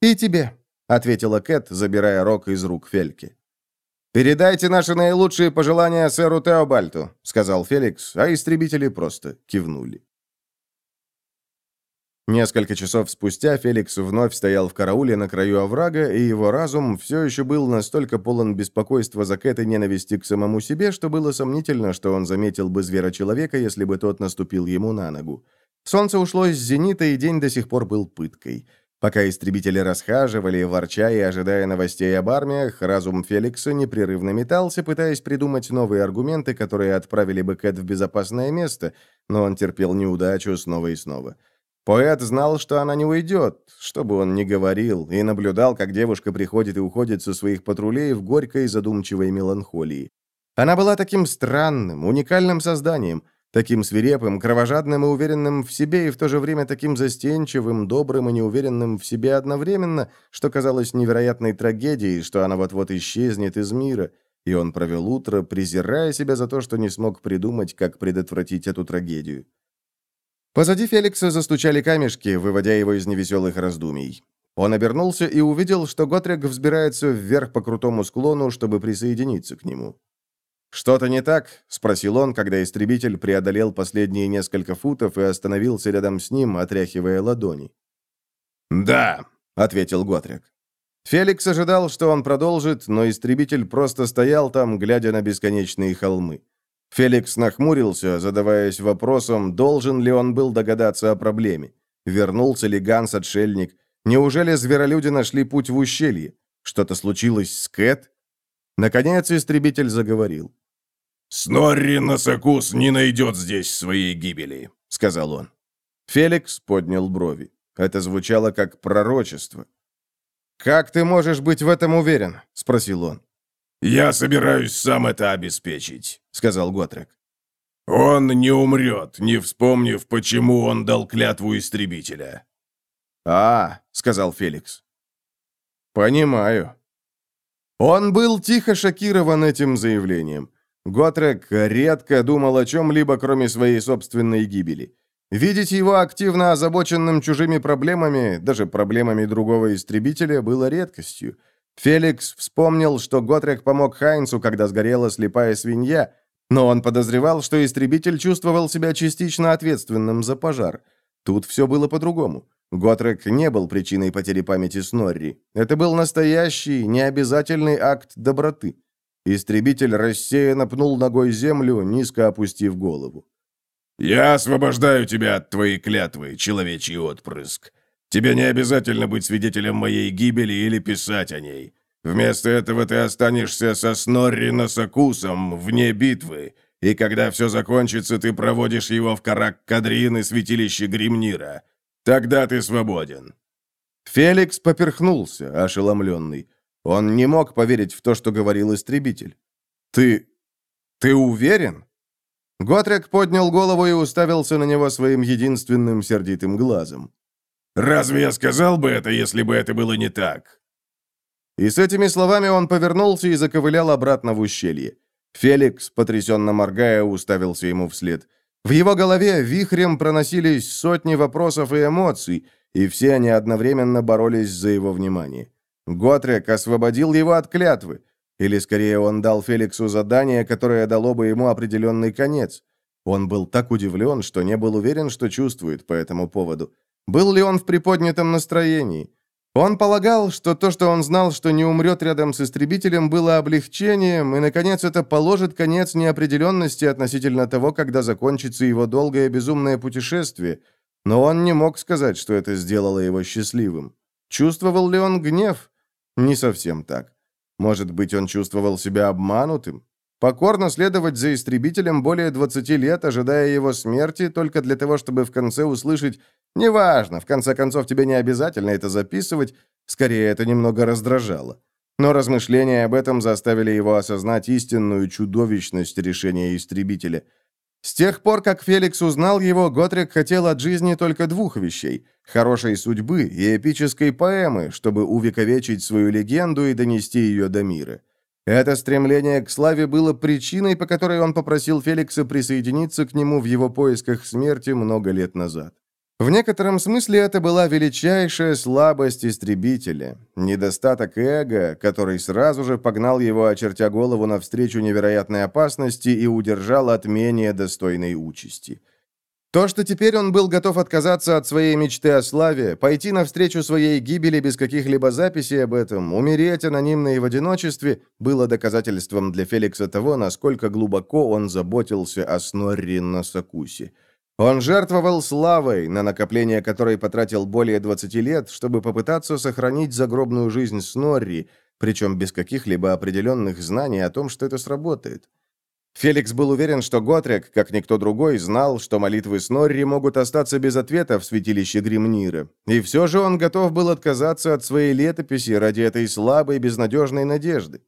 «И тебе», — ответила Кэт, забирая рог из рук Фельки. «Передайте наши наилучшие пожелания сэру Теобальту», — сказал Феликс, а истребители просто кивнули. Несколько часов спустя Феликс вновь стоял в карауле на краю оврага, и его разум все еще был настолько полон беспокойства за Кэт и ненависти к самому себе, что было сомнительно, что он заметил бы звера-человека, если бы тот наступил ему на ногу. Солнце ушло из зенита, и день до сих пор был пыткой. Пока истребители расхаживали, ворча и ожидая новостей об армиях, разум Феликса непрерывно метался, пытаясь придумать новые аргументы, которые отправили бы Кэт в безопасное место, но он терпел неудачу снова и снова. Поэт знал, что она не уйдет, что бы он ни говорил, и наблюдал, как девушка приходит и уходит со своих патрулей в горькой задумчивой меланхолии. Она была таким странным, уникальным созданием, таким свирепым, кровожадным и уверенным в себе, и в то же время таким застенчивым, добрым и неуверенным в себе одновременно, что казалось невероятной трагедией, что она вот-вот исчезнет из мира, и он провел утро, презирая себя за то, что не смог придумать, как предотвратить эту трагедию. Позади Феликса застучали камешки, выводя его из невеселых раздумий. Он обернулся и увидел, что Готрик взбирается вверх по крутому склону, чтобы присоединиться к нему. «Что-то не так?» — спросил он, когда истребитель преодолел последние несколько футов и остановился рядом с ним, отряхивая ладони. «Да», — ответил Готрик. Феликс ожидал, что он продолжит, но истребитель просто стоял там, глядя на бесконечные холмы. Феликс нахмурился, задаваясь вопросом, должен ли он был догадаться о проблеме. Вернулся ли Ганс-отшельник? Неужели зверолюди нашли путь в ущелье? Что-то случилось с Кэт? Наконец истребитель заговорил. «Снорри Носокус не найдет здесь своей гибели», — сказал он. Феликс поднял брови. Это звучало как пророчество. «Как ты можешь быть в этом уверен?» — спросил он. «Я собираюсь сам это обеспечить», — сказал Готрек. «Он не умрет, не вспомнив, почему он дал клятву истребителя». «А, — сказал Феликс. «Понимаю». Он был тихо шокирован этим заявлением. Готрек редко думал о чем-либо, кроме своей собственной гибели. Видеть его активно озабоченным чужими проблемами, даже проблемами другого истребителя, было редкостью. Феликс вспомнил, что Готрек помог Хайнцу, когда сгорела слепая свинья, но он подозревал, что истребитель чувствовал себя частично ответственным за пожар. Тут все было по-другому. Готрек не был причиной потери памяти Снорри. Это был настоящий, необязательный акт доброты. Истребитель рассеянно пнул ногой землю, низко опустив голову. «Я освобождаю тебя от твоей клятвы, человечий отпрыск. Тебе не обязательно быть свидетелем моей гибели или писать о ней. Вместо этого ты останешься со Снорри Носокусом вне битвы, и когда все закончится, ты проводишь его в Карак-Кадрин и святилище Гримнира. Тогда ты свободен». Феликс поперхнулся, ошеломленный. Он не мог поверить в то, что говорил истребитель. «Ты... ты уверен?» Готрек поднял голову и уставился на него своим единственным сердитым глазом. «Разве я сказал бы это, если бы это было не так?» И с этими словами он повернулся и заковылял обратно в ущелье. Феликс, потрясенно моргая, уставился ему вслед. В его голове вихрем проносились сотни вопросов и эмоций, и все они одновременно боролись за его внимание. Готрек освободил его от клятвы. Или, скорее, он дал Феликсу задание, которое дало бы ему определенный конец. Он был так удивлен, что не был уверен, что чувствует по этому поводу. Был ли он в приподнятом настроении? Он полагал, что то, что он знал, что не умрет рядом с истребителем, было облегчением, и, наконец, это положит конец неопределенности относительно того, когда закончится его долгое безумное путешествие. Но он не мог сказать, что это сделало его счастливым. Чувствовал ли он гнев? Не совсем так. Может быть, он чувствовал себя обманутым? Покорно следовать за истребителем более 20 лет, ожидая его смерти, только для того, чтобы в конце услышать «Неважно, в конце концов, тебе не обязательно это записывать», скорее, это немного раздражало. Но размышления об этом заставили его осознать истинную чудовищность решения истребителя – с тех пор, как Феликс узнал его, Готрик хотел от жизни только двух вещей – хорошей судьбы и эпической поэмы, чтобы увековечить свою легенду и донести ее до мира. Это стремление к славе было причиной, по которой он попросил Феликса присоединиться к нему в его поисках смерти много лет назад. В некотором смысле это была величайшая слабость истребителя, недостаток эго, который сразу же погнал его, очертя голову навстречу невероятной опасности и удержал от менее достойной участи. То, что теперь он был готов отказаться от своей мечты о славе, пойти навстречу своей гибели без каких-либо записей об этом, умереть анонимно и в одиночестве, было доказательством для Феликса того, насколько глубоко он заботился о Снорри Носокусе. Он жертвовал славой, на накопление которой потратил более 20 лет, чтобы попытаться сохранить загробную жизнь Снорри, причем без каких-либо определенных знаний о том, что это сработает. Феликс был уверен, что Готрек, как никто другой, знал, что молитвы Снорри могут остаться без ответа в святилище Гримнира. И все же он готов был отказаться от своей летописи ради этой слабой, безнадежной надежды.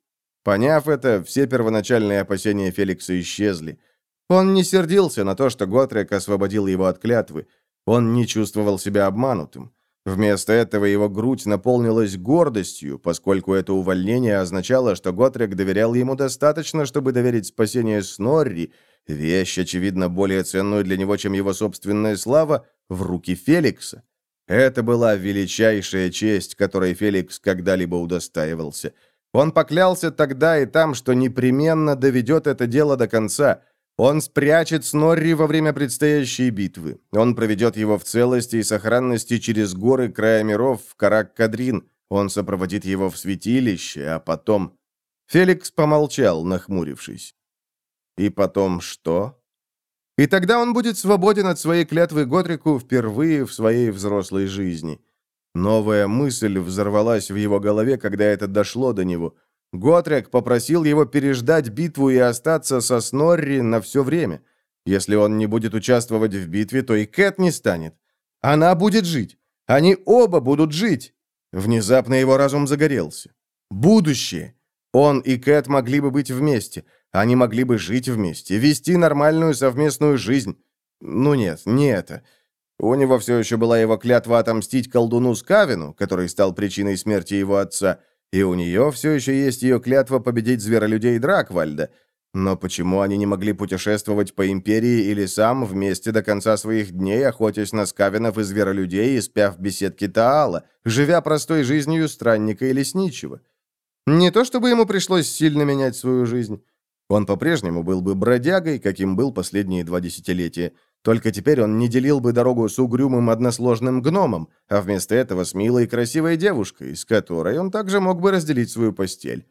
Поняв это, все первоначальные опасения Феликса исчезли – он не сердился на то, что Готрек освободил его от клятвы. Он не чувствовал себя обманутым. Вместо этого его грудь наполнилась гордостью, поскольку это увольнение означало, что Готрек доверял ему достаточно, чтобы доверить спасение Снорри, вещь, очевидно, более ценную для него, чем его собственная слава, в руки Феликса. Это была величайшая честь, которой Феликс когда-либо удостаивался. Он поклялся тогда и там, что непременно доведет это дело до конца – он спрячет Снорри во время предстоящей битвы. Он проведет его в целости и сохранности через горы края миров в Карак-Кадрин. Он сопроводит его в святилище, а потом... Феликс помолчал, нахмурившись. И потом что? И тогда он будет свободен от своей клятвы Готрику впервые в своей взрослой жизни. Новая мысль взорвалась в его голове, когда это дошло до него – Готрек попросил его переждать битву и остаться со Снорри на все время. Если он не будет участвовать в битве, то и Кэт не станет. Она будет жить. Они оба будут жить. Внезапно его разум загорелся. Будущее. Он и Кэт могли бы быть вместе. Они могли бы жить вместе, вести нормальную совместную жизнь. Ну нет, не это. У него все еще была его клятва отомстить колдуну Скавину, который стал причиной смерти его отца, и у нее все еще есть ее клятва победить зверолюдей Драквальда. Но почему они не могли путешествовать по Империи или сам вместе до конца своих дней, охотясь на скавинов и зверолюдей и спя в беседке Таала, живя простой жизнью странника и лесничего? Не то чтобы ему пришлось сильно менять свою жизнь. Он по-прежнему был бы бродягой, каким был последние два десятилетия. Только теперь он не делил бы дорогу с угрюмым односложным гномом, а вместо этого с милой и красивой девушкой, с которой он также мог бы разделить свою постель.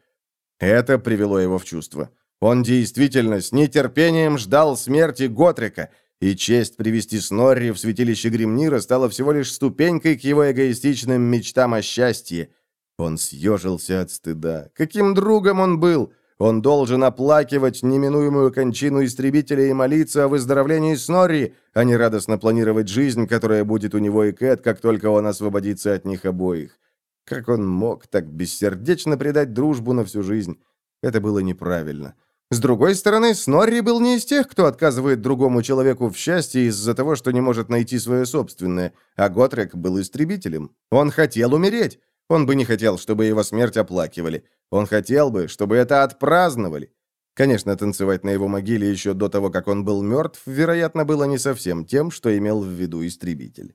Это привело его в чувство. Он действительно с нетерпением ждал смерти Готрика, и честь привести Снорри в святилище Гримнира стала всего лишь ступенькой к его эгоистичным мечтам о счастье. Он съежился от стыда. Каким другом он был! Он должен оплакивать неминуемую кончину истребителя и молиться о выздоровлении Снорри, а не радостно планировать жизнь, которая будет у него и Кэт, как только он освободится от них обоих. Как он мог так бессердечно предать дружбу на всю жизнь? Это было неправильно. С другой стороны, Снорри был не из тех, кто отказывает другому человеку в счастье из-за того, что не может найти свое собственное, а Готрек был истребителем. Он хотел умереть. Он бы не хотел, чтобы его смерть оплакивали. Он хотел бы, чтобы это отпраздновали. Конечно, танцевать на его могиле еще до того, как он был мертв, вероятно, было не совсем тем, что имел в виду истребитель.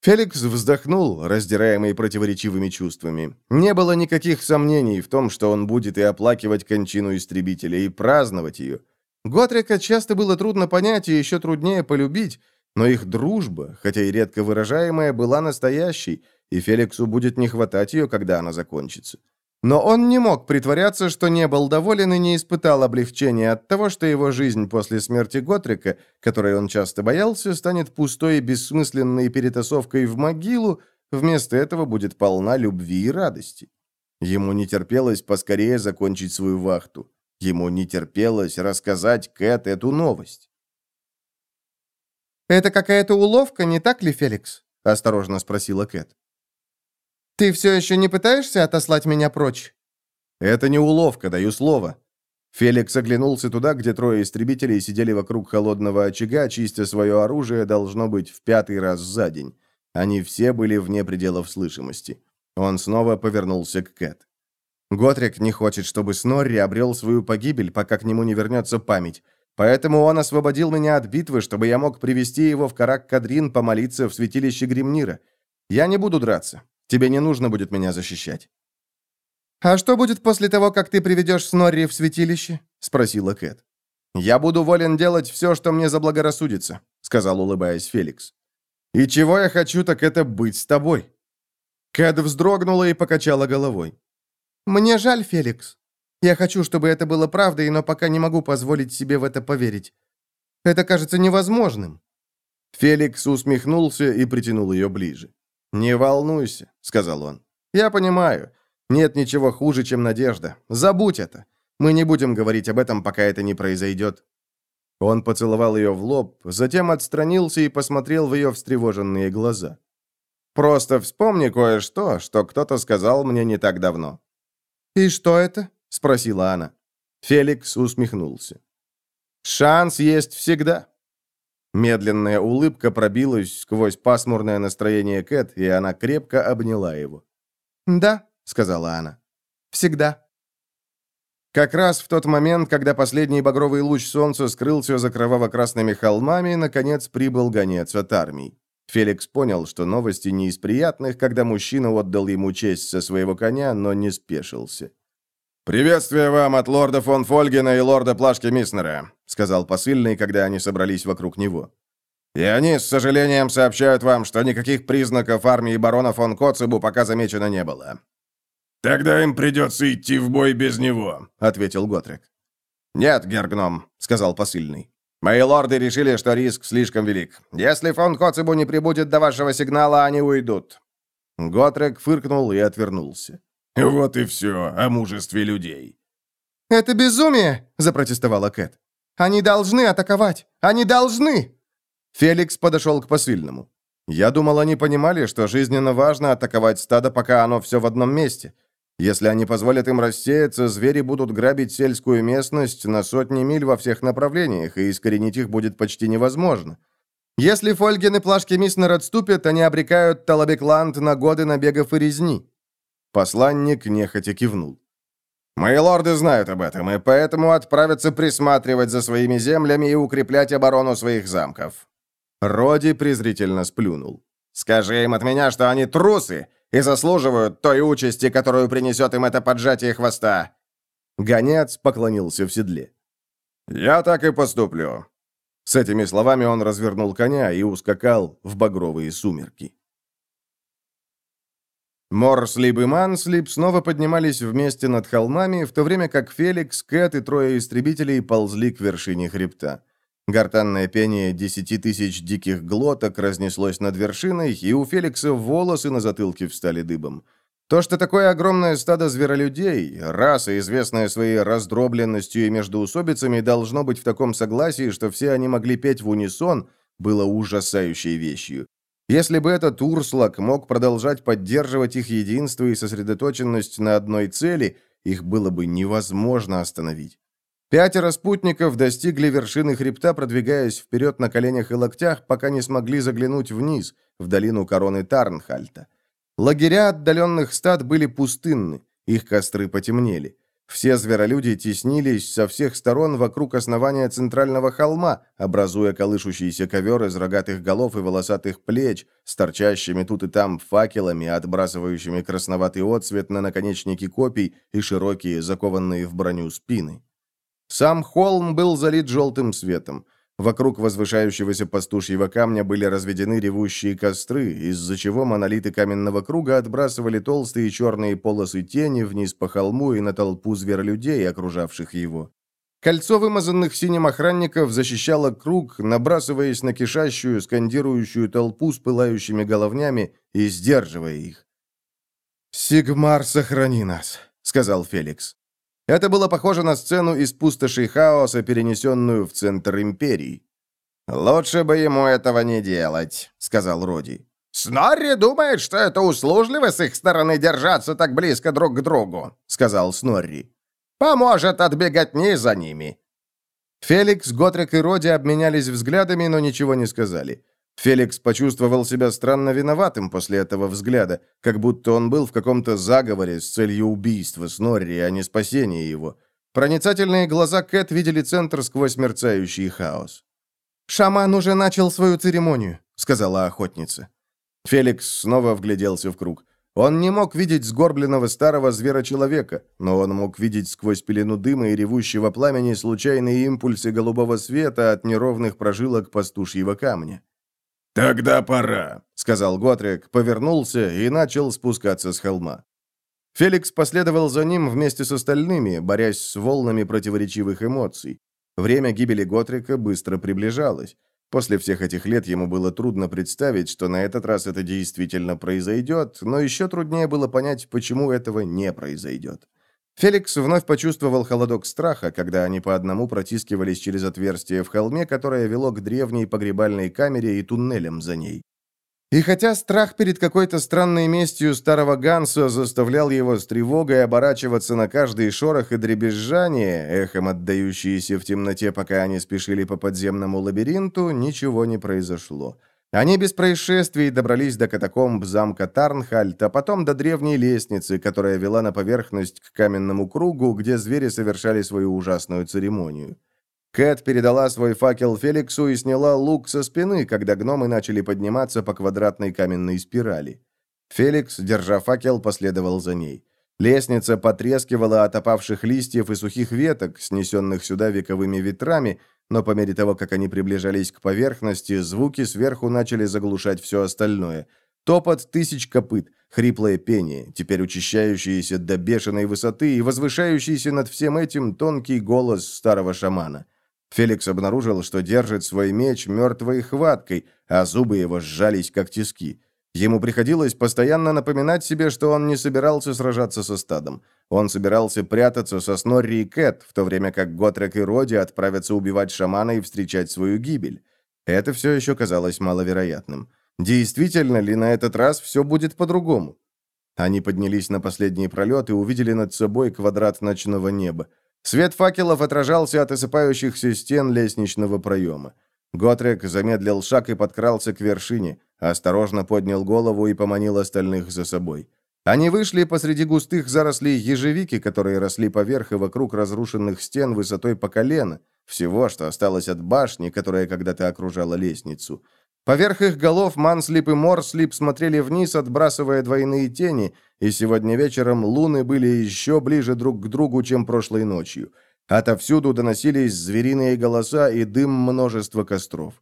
Феликс вздохнул, раздираемый противоречивыми чувствами. Не было никаких сомнений в том, что он будет и оплакивать кончину истребителя, и праздновать ее. Готрика часто было трудно понять и еще труднее полюбить, но их дружба, хотя и редко выражаемая, была настоящей, и Феликсу будет не хватать ее, когда она закончится. Но он не мог притворяться, что не был доволен и не испытал облегчения от того, что его жизнь после смерти Готрика, которой он часто боялся, станет пустой и бессмысленной перетасовкой в могилу, вместо этого будет полна любви и радости. Ему не терпелось поскорее закончить свою вахту. Ему не терпелось рассказать Кэт эту новость. «Это какая-то уловка, не так ли, Феликс?» – осторожно спросила Кэт. «Ты все еще не пытаешься отослать меня прочь?» «Это не уловка, даю слово». Феликс оглянулся туда, где трое истребителей сидели вокруг холодного очага, чистя свое оружие, должно быть, в пятый раз за день. Они все были вне пределов слышимости. Он снова повернулся к Кэт. Готрик не хочет, чтобы Снорри обрел свою погибель, пока к нему не вернется память. Поэтому он освободил меня от битвы, чтобы я мог привести его в Карак-Кадрин помолиться в святилище Гримнира. Я не буду драться. Тебе не нужно будет меня защищать». «А что будет после того, как ты приведешь Снорри в святилище?» — спросила Кэт. «Я буду волен делать все, что мне заблагорассудится», — сказал, улыбаясь Феликс. «И чего я хочу, так это быть с тобой». Кэт вздрогнула и покачала головой. «Мне жаль, Феликс. Я хочу, чтобы это было правдой, но пока не могу позволить себе в это поверить. Это кажется невозможным». Феликс усмехнулся и притянул ее ближе. «Не волнуйся», — сказал он. «Я понимаю. Нет ничего хуже, чем надежда. Забудь это. Мы не будем говорить об этом, пока это не произойдет». Он поцеловал ее в лоб, затем отстранился и посмотрел в ее встревоженные глаза. «Просто вспомни кое-что, что кто-то сказал мне не так давно». «И что это?» — спросила она. Феликс усмехнулся. «Шанс есть всегда. Медленная улыбка пробилась сквозь пасмурное настроение Кэт, и она крепко обняла его. «Да», — сказала она, — «всегда». Как раз в тот момент, когда последний багровый луч солнца скрылся за кроваво-красными холмами, наконец прибыл гонец от армии. Феликс понял, что новости не из приятных, когда мужчина отдал ему честь со своего коня, но не спешился. «Приветствие вам от лорда фон Фольгена и лорда Плашки Миснера», сказал посыльный, когда они собрались вокруг него. «И они, с сожалением, сообщают вам, что никаких признаков армии барона фон Коцебу пока замечено не было». «Тогда им придется идти в бой без него», — ответил Готрик. «Нет, Гергном», — сказал посыльный. «Мои лорды решили, что риск слишком велик. Если фон Коцебу не прибудет до вашего сигнала, они уйдут». Готрек фыркнул и отвернулся. «Вот и все о мужестве людей». «Это безумие!» – запротестовала Кэт. «Они должны атаковать! Они должны!» Феликс подошел к посыльному. «Я думал, они понимали, что жизненно важно атаковать стадо, пока оно все в одном месте. Если они позволят им рассеяться, звери будут грабить сельскую местность на сотни миль во всех направлениях, и искоренить их будет почти невозможно. Если Фольген и Плашки Миснер отступят, они обрекают Талабекланд на годы набегов и резни. Посланник нехотя кивнул. «Мои лорды знают об этом, и поэтому отправятся присматривать за своими землями и укреплять оборону своих замков». Роди презрительно сплюнул. «Скажи им от меня, что они трусы, и заслуживают той участи, которую принесет им это поджатие хвоста». Гонец поклонился в седле. «Я так и поступлю». С этими словами он развернул коня и ускакал в багровые сумерки. Морслип и Манслип снова поднимались вместе над холмами, в то время как Феликс, Кэт и трое истребителей ползли к вершине хребта. Гортанное пение десяти тысяч диких глоток разнеслось над вершиной, и у Феликса волосы на затылке встали дыбом. То, что такое огромное стадо зверолюдей, раса, известная своей раздробленностью и междоусобицами, должно быть в таком согласии, что все они могли петь в унисон, было ужасающей вещью. Если бы этот Урслак мог продолжать поддерживать их единство и сосредоточенность на одной цели, их было бы невозможно остановить. Пятеро спутников достигли вершины хребта, продвигаясь вперед на коленях и локтях, пока не смогли заглянуть вниз, в долину короны Тарнхальта. Лагеря отдаленных стад были пустынны, их костры потемнели. Все зверолюди теснились со всех сторон вокруг основания центрального холма, образуя колышущийся ковер из рогатых голов и волосатых плеч, с торчащими тут и там факелами, отбрасывающими красноватый отсвет на наконечники копий и широкие, закованные в броню спины. Сам холм был залит желтым светом. Вокруг возвышающегося пастушьего камня были разведены ревущие костры, из-за чего монолиты каменного круга отбрасывали толстые черные полосы тени вниз по холму и на толпу зверолюдей, окружавших его. Кольцо вымазанных синим охранников защищало круг, набрасываясь на кишащую, скандирующую толпу с пылающими головнями и сдерживая их. «Сигмар, сохрани нас», — сказал Феликс. Это было похоже на сцену из пустоши хаоса, перенесенную в центр империи. «Лучше бы ему этого не делать», — сказал Роди. «Снорри думает, что это услужливо с их стороны держаться так близко друг к другу», — сказал Снорри. «Поможет отбегать не за ними». Феликс, Готрик и Роди обменялись взглядами, но ничего не сказали. Феликс почувствовал себя странно виноватым после этого взгляда, как будто он был в каком-то заговоре с целью убийства Снорри, а не спасения его. Проницательные глаза Кэт видели центр сквозь мерцающий хаос. «Шаман уже начал свою церемонию», — сказала охотница. Феликс снова вгляделся в круг. Он не мог видеть сгорбленного старого звера-человека, но он мог видеть сквозь пелену дыма и ревущего пламени случайные импульсы голубого света от неровных прожилок пастушьего камня. «Тогда пора», — сказал Готрик, повернулся и начал спускаться с холма. Феликс последовал за ним вместе с остальными, борясь с волнами противоречивых эмоций. Время гибели Готрика быстро приближалось. После всех этих лет ему было трудно представить, что на этот раз это действительно произойдет, но еще труднее было понять, почему этого не произойдет. Феликс вновь почувствовал холодок страха, когда они по одному протискивались через отверстие в холме, которое вело к древней погребальной камере и туннелям за ней. И хотя страх перед какой-то странной местью старого Ганса заставлял его с тревогой оборачиваться на каждый шорох и дребезжание, эхом отдающиеся в темноте, пока они спешили по подземному лабиринту, ничего не произошло. Они без происшествий добрались до катакомб замка Тарнхальт, а потом до древней лестницы, которая вела на поверхность к каменному кругу, где звери совершали свою ужасную церемонию. Кэт передала свой факел Феликсу и сняла лук со спины, когда гномы начали подниматься по квадратной каменной спирали. Феликс, держа факел, последовал за ней. Лестница потрескивала от опавших листьев и сухих веток, снесенных сюда вековыми ветрами, но по мере того, как они приближались к поверхности, звуки сверху начали заглушать все остальное. Топот тысяч копыт, хриплое пение, теперь учащающееся до бешеной высоты и возвышающийся над всем этим тонкий голос старого шамана. Феликс обнаружил, что держит свой меч мертвой хваткой, а зубы его сжались, как тиски. Ему приходилось постоянно напоминать себе, что он не собирался сражаться со стадом. Он собирался прятаться со Снорри и Кэт, в то время как Готрек и Роди отправятся убивать шамана и встречать свою гибель. Это все еще казалось маловероятным. Действительно ли на этот раз все будет по-другому? Они поднялись на последний пролет и увидели над собой квадрат ночного неба. Свет факелов отражался от осыпающихся стен лестничного проема. Готрек замедлил шаг и подкрался к вершине, осторожно поднял голову и поманил остальных за собой. Они вышли посреди густых зарослей ежевики, которые росли поверх и вокруг разрушенных стен высотой по колено, всего, что осталось от башни, которая когда-то окружала лестницу. Поверх их голов Манслип и Морслип смотрели вниз, отбрасывая двойные тени, и сегодня вечером луны были еще ближе друг к другу, чем прошлой ночью. Отовсюду доносились звериные голоса и дым множества костров.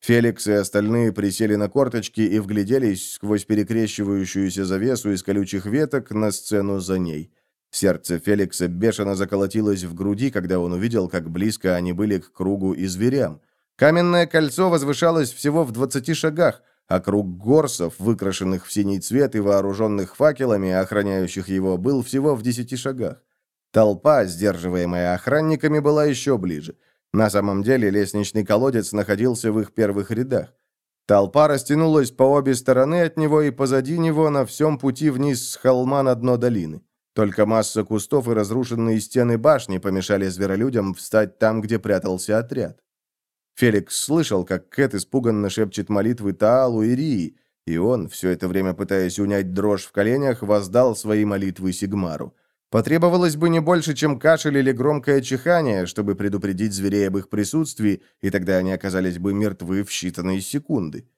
Феликс и остальные присели на корточки и вгляделись сквозь перекрещивающуюся завесу из колючих веток на сцену за ней. Сердце Феликса бешено заколотилось в груди, когда он увидел, как близко они были к кругу и зверям. Каменное кольцо возвышалось всего в двадцати шагах, а круг горсов, выкрашенных в синий цвет и вооруженных факелами, охраняющих его, был всего в десяти шагах. Толпа, сдерживаемая охранниками, была еще ближе. На самом деле лестничный колодец находился в их первых рядах. Толпа растянулась по обе стороны от него и позади него на всем пути вниз с холма на дно долины. Только масса кустов и разрушенные стены башни помешали зверолюдям встать там, где прятался отряд. Феликс слышал, как Кэт испуганно шепчет молитвы Таалу и Рии, и он, все это время пытаясь унять дрожь в коленях, воздал свои молитвы Сигмару. Потребовалось бы не больше, чем кашель или громкое чихание, чтобы предупредить зверей об их присутствии, и тогда они оказались бы мертвы в считанные секунды.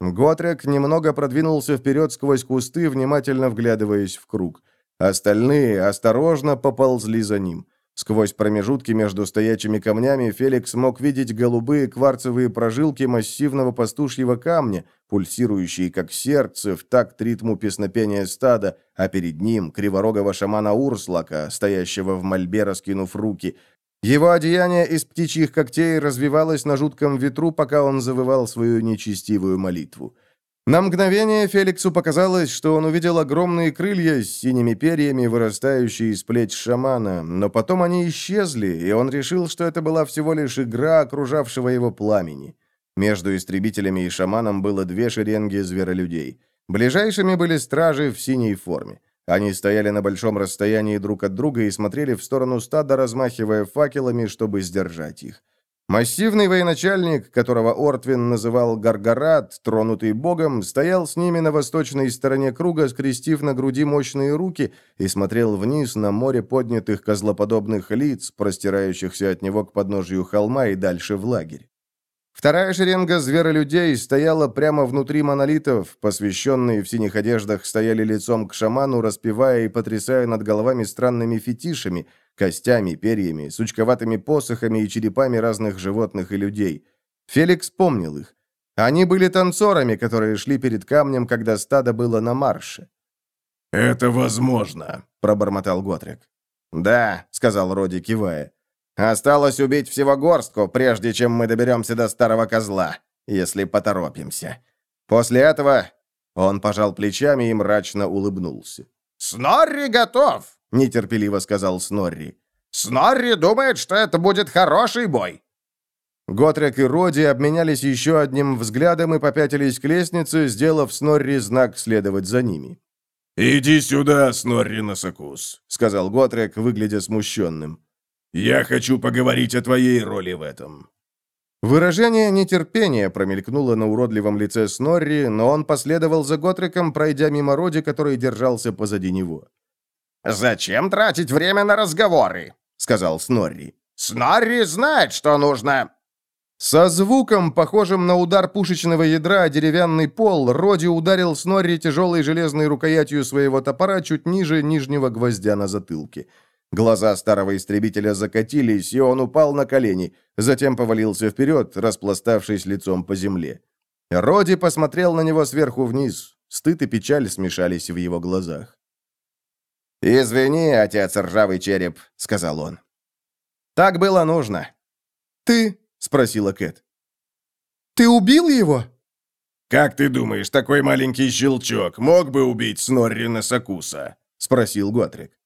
Готрек немного продвинулся вперед сквозь кусты, внимательно вглядываясь в круг. Остальные осторожно поползли за ним. Сквозь промежутки между стоячими камнями Феликс мог видеть голубые кварцевые прожилки массивного пастушьего камня, пульсирующие как сердце в такт ритму песнопения стада, а перед ним криворогого шамана Урслака, стоящего в мольбе, раскинув руки. Его одеяние из птичьих когтей развивалось на жутком ветру, пока он завывал свою нечестивую молитву. На мгновение Феликсу показалось, что он увидел огромные крылья с синими перьями, вырастающие из плеч шамана, но потом они исчезли, и он решил, что это была всего лишь игра окружавшего его пламени. Между истребителями и шаманом было две шеренги зверолюдей. Ближайшими были стражи в синей форме. Они стояли на большом расстоянии друг от друга и смотрели в сторону стада, размахивая факелами, чтобы сдержать их. Массивный военачальник, которого Ортвин называл Гаргарат, тронутый богом, стоял с ними на восточной стороне круга, скрестив на груди мощные руки и смотрел вниз на море поднятых козлоподобных лиц, простирающихся от него к подножию холма и дальше в лагерь. Вторая шеренга зверолюдей стояла прямо внутри монолитов, посвященные в синих одеждах стояли лицом к шаману, распевая и потрясая над головами странными фетишами, костями, перьями, сучковатыми посохами и черепами разных животных и людей. Феликс помнил их. Они были танцорами, которые шли перед камнем, когда стадо было на марше. «Это возможно», — пробормотал Готрик. «Да», — сказал Роди, кивая. Осталось убить всего горстку, прежде чем мы доберемся до старого козла, если поторопимся. После этого он пожал плечами и мрачно улыбнулся. «Снорри готов!» — нетерпеливо сказал Снорри. «Снорри думает, что это будет хороший бой!» Готрек и Роди обменялись еще одним взглядом и попятились к лестнице, сделав Снорри знак следовать за ними. «Иди сюда, Снорри Носокус», — сказал Готрек, выглядя смущенным. «Я хочу поговорить о твоей роли в этом». Выражение нетерпения промелькнуло на уродливом лице Снорри, но он последовал за Готриком, пройдя мимо Роди, который держался позади него. «Зачем тратить время на разговоры?» — сказал Снорри. «Снорри знает, что нужно!» Со звуком, похожим на удар пушечного ядра о деревянный пол, Роди ударил Снорри тяжелой железной рукоятью своего топора чуть ниже нижнего гвоздя на затылке. Глаза старого истребителя закатились, и он упал на колени, затем повалился вперед, распластавшись лицом по земле. Роди посмотрел на него сверху вниз. Стыд и печаль смешались в его глазах. «Извини, отец ржавый череп», — сказал он. «Так было нужно». «Ты?» — спросила Кэт. «Ты убил его?» «Как ты думаешь, такой маленький щелчок мог бы убить Снорри Носокуса?» — спросил Готрик.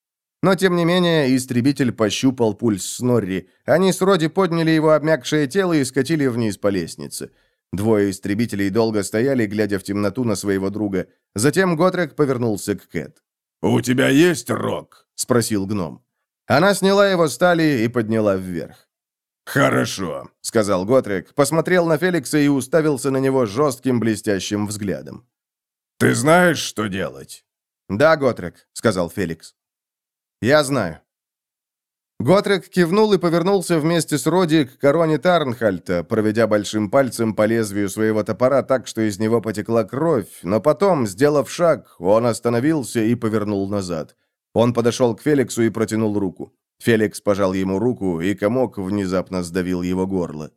Но, тем не менее, истребитель пощупал пульс Снорри. Они с Роди подняли его обмякшее тело и скатили вниз по лестнице. Двое истребителей долго стояли, глядя в темноту на своего друга. Затем Готрек повернулся к Кэт. «У тебя есть рог?» — спросил гном. Она сняла его с талии и подняла вверх. «Хорошо», — сказал Готрек, посмотрел на Феликса и уставился на него жестким блестящим взглядом. «Ты знаешь, что делать?» «Да, Готрек», — сказал Феликс. Я знаю. Готрек кивнул и повернулся вместе с Роди к короне Тарнхальта, проведя большим пальцем по лезвию своего топора так, что из него потекла кровь, но потом, сделав шаг, он остановился и повернул назад. Он подошел к Феликсу и протянул руку. Феликс пожал ему руку, и комок внезапно сдавил его горло.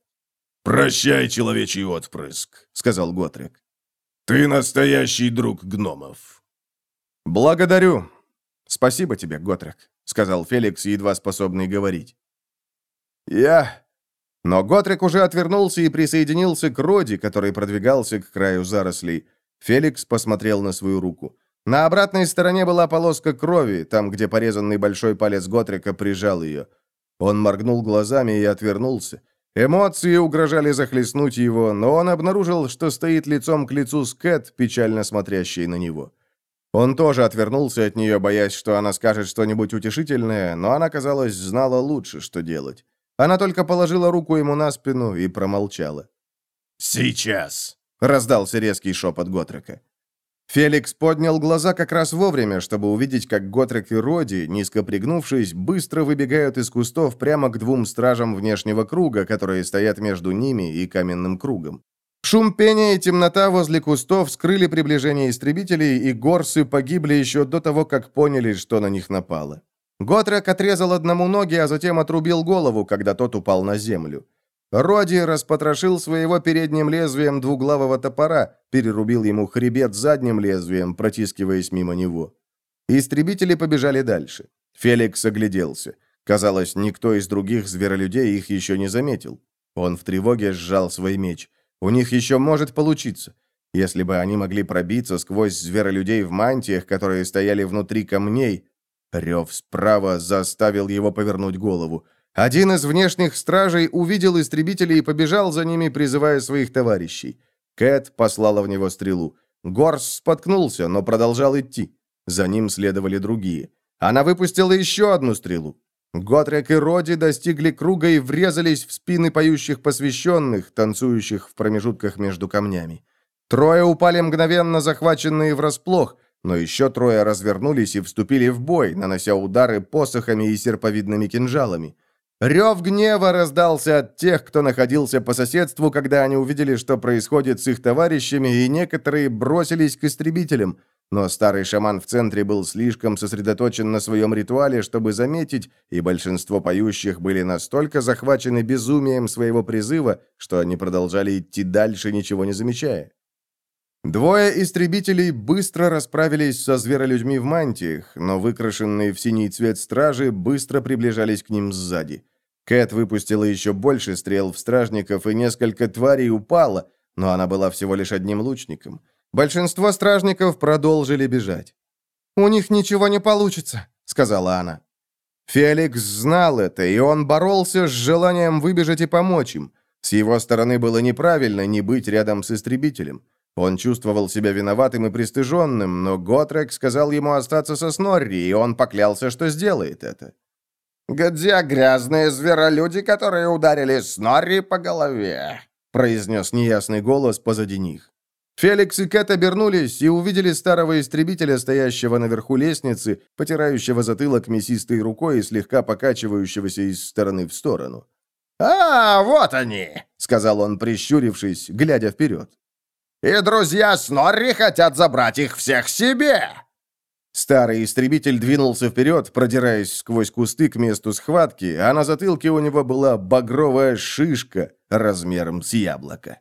«Прощай, человечий отпрыск», — сказал Готрек. «Ты настоящий друг гномов». «Благодарю. Спасибо тебе, Готрек», — сказал Феликс, едва способный говорить. «Я...» Но Готрик уже отвернулся и присоединился к Роди, который продвигался к краю зарослей. Феликс посмотрел на свою руку. На обратной стороне была полоска крови, там, где порезанный большой палец Готрика прижал ее. Он моргнул глазами и отвернулся. Эмоции угрожали захлестнуть его, но он обнаружил, что стоит лицом к лицу с Кэт, печально смотрящей на него. Он тоже отвернулся от нее, боясь, что она скажет что-нибудь утешительное, но она, казалось, знала лучше, что делать. Она только положила руку ему на спину и промолчала. «Сейчас!» — раздался резкий шепот Готрека. Феликс поднял глаза как раз вовремя, чтобы увидеть, как Готрек и Роди, низко пригнувшись, быстро выбегают из кустов прямо к двум стражам внешнего круга, которые стоят между ними и каменным кругом. Шум пения и темнота возле кустов скрыли приближение истребителей, и горсы погибли еще до того, как поняли, что на них напало. Готрек отрезал одному ноги, а затем отрубил голову, когда тот упал на землю. Роди распотрошил своего передним лезвием двуглавого топора, перерубил ему хребет задним лезвием, протискиваясь мимо него. Истребители побежали дальше. Феликс огляделся. Казалось, никто из других зверолюдей их еще не заметил. Он в тревоге сжал свой меч. У них еще может получиться. Если бы они могли пробиться сквозь зверолюдей в мантиях, которые стояли внутри камней... Рев справа заставил его повернуть голову. Один из внешних стражей увидел истребителей и побежал за ними, призывая своих товарищей. Кэт послала в него стрелу. Горс споткнулся, но продолжал идти. За ним следовали другие. Она выпустила еще одну стрелу. Готрек и Роди достигли круга и врезались в спины поющих посвященных, танцующих в промежутках между камнями. Трое упали мгновенно захваченные врасплох, но еще трое развернулись и вступили в бой, нанося удары посохами и серповидными кинжалами. Рев гнева раздался от тех, кто находился по соседству, когда они увидели, что происходит с их товарищами, и некоторые бросились к истребителям, но старый шаман в центре был слишком сосредоточен на своем ритуале, чтобы заметить, и большинство поющих были настолько захвачены безумием своего призыва, что они продолжали идти дальше, ничего не замечая. Двое истребителей быстро расправились со зверолюдьми в мантиях, но выкрашенные в синий цвет стражи быстро приближались к ним сзади. Кэт выпустила еще больше стрел в стражников, и несколько тварей упало, но она была всего лишь одним лучником. Большинство стражников продолжили бежать. «У них ничего не получится», — сказала она. Феликс знал это, и он боролся с желанием выбежать и помочь им. С его стороны было неправильно не быть рядом с истребителем. Он чувствовал себя виноватым и пристыженным, но Готрек сказал ему остаться со Снорри, и он поклялся, что сделает это. «Где грязные зверолюди, которые ударили Снорри по голове?» произнес неясный голос позади них. Феликс и Кэт обернулись и увидели старого истребителя, стоящего наверху лестницы, потирающего затылок мясистой рукой и слегка покачивающегося из стороны в сторону. «А, вот они!» — сказал он, прищурившись, глядя вперед. «И друзья Снорри хотят забрать их всех себе!» Старый истребитель двинулся вперед, продираясь сквозь кусты к месту схватки, а на затылке у него была багровая шишка размером с яблоко.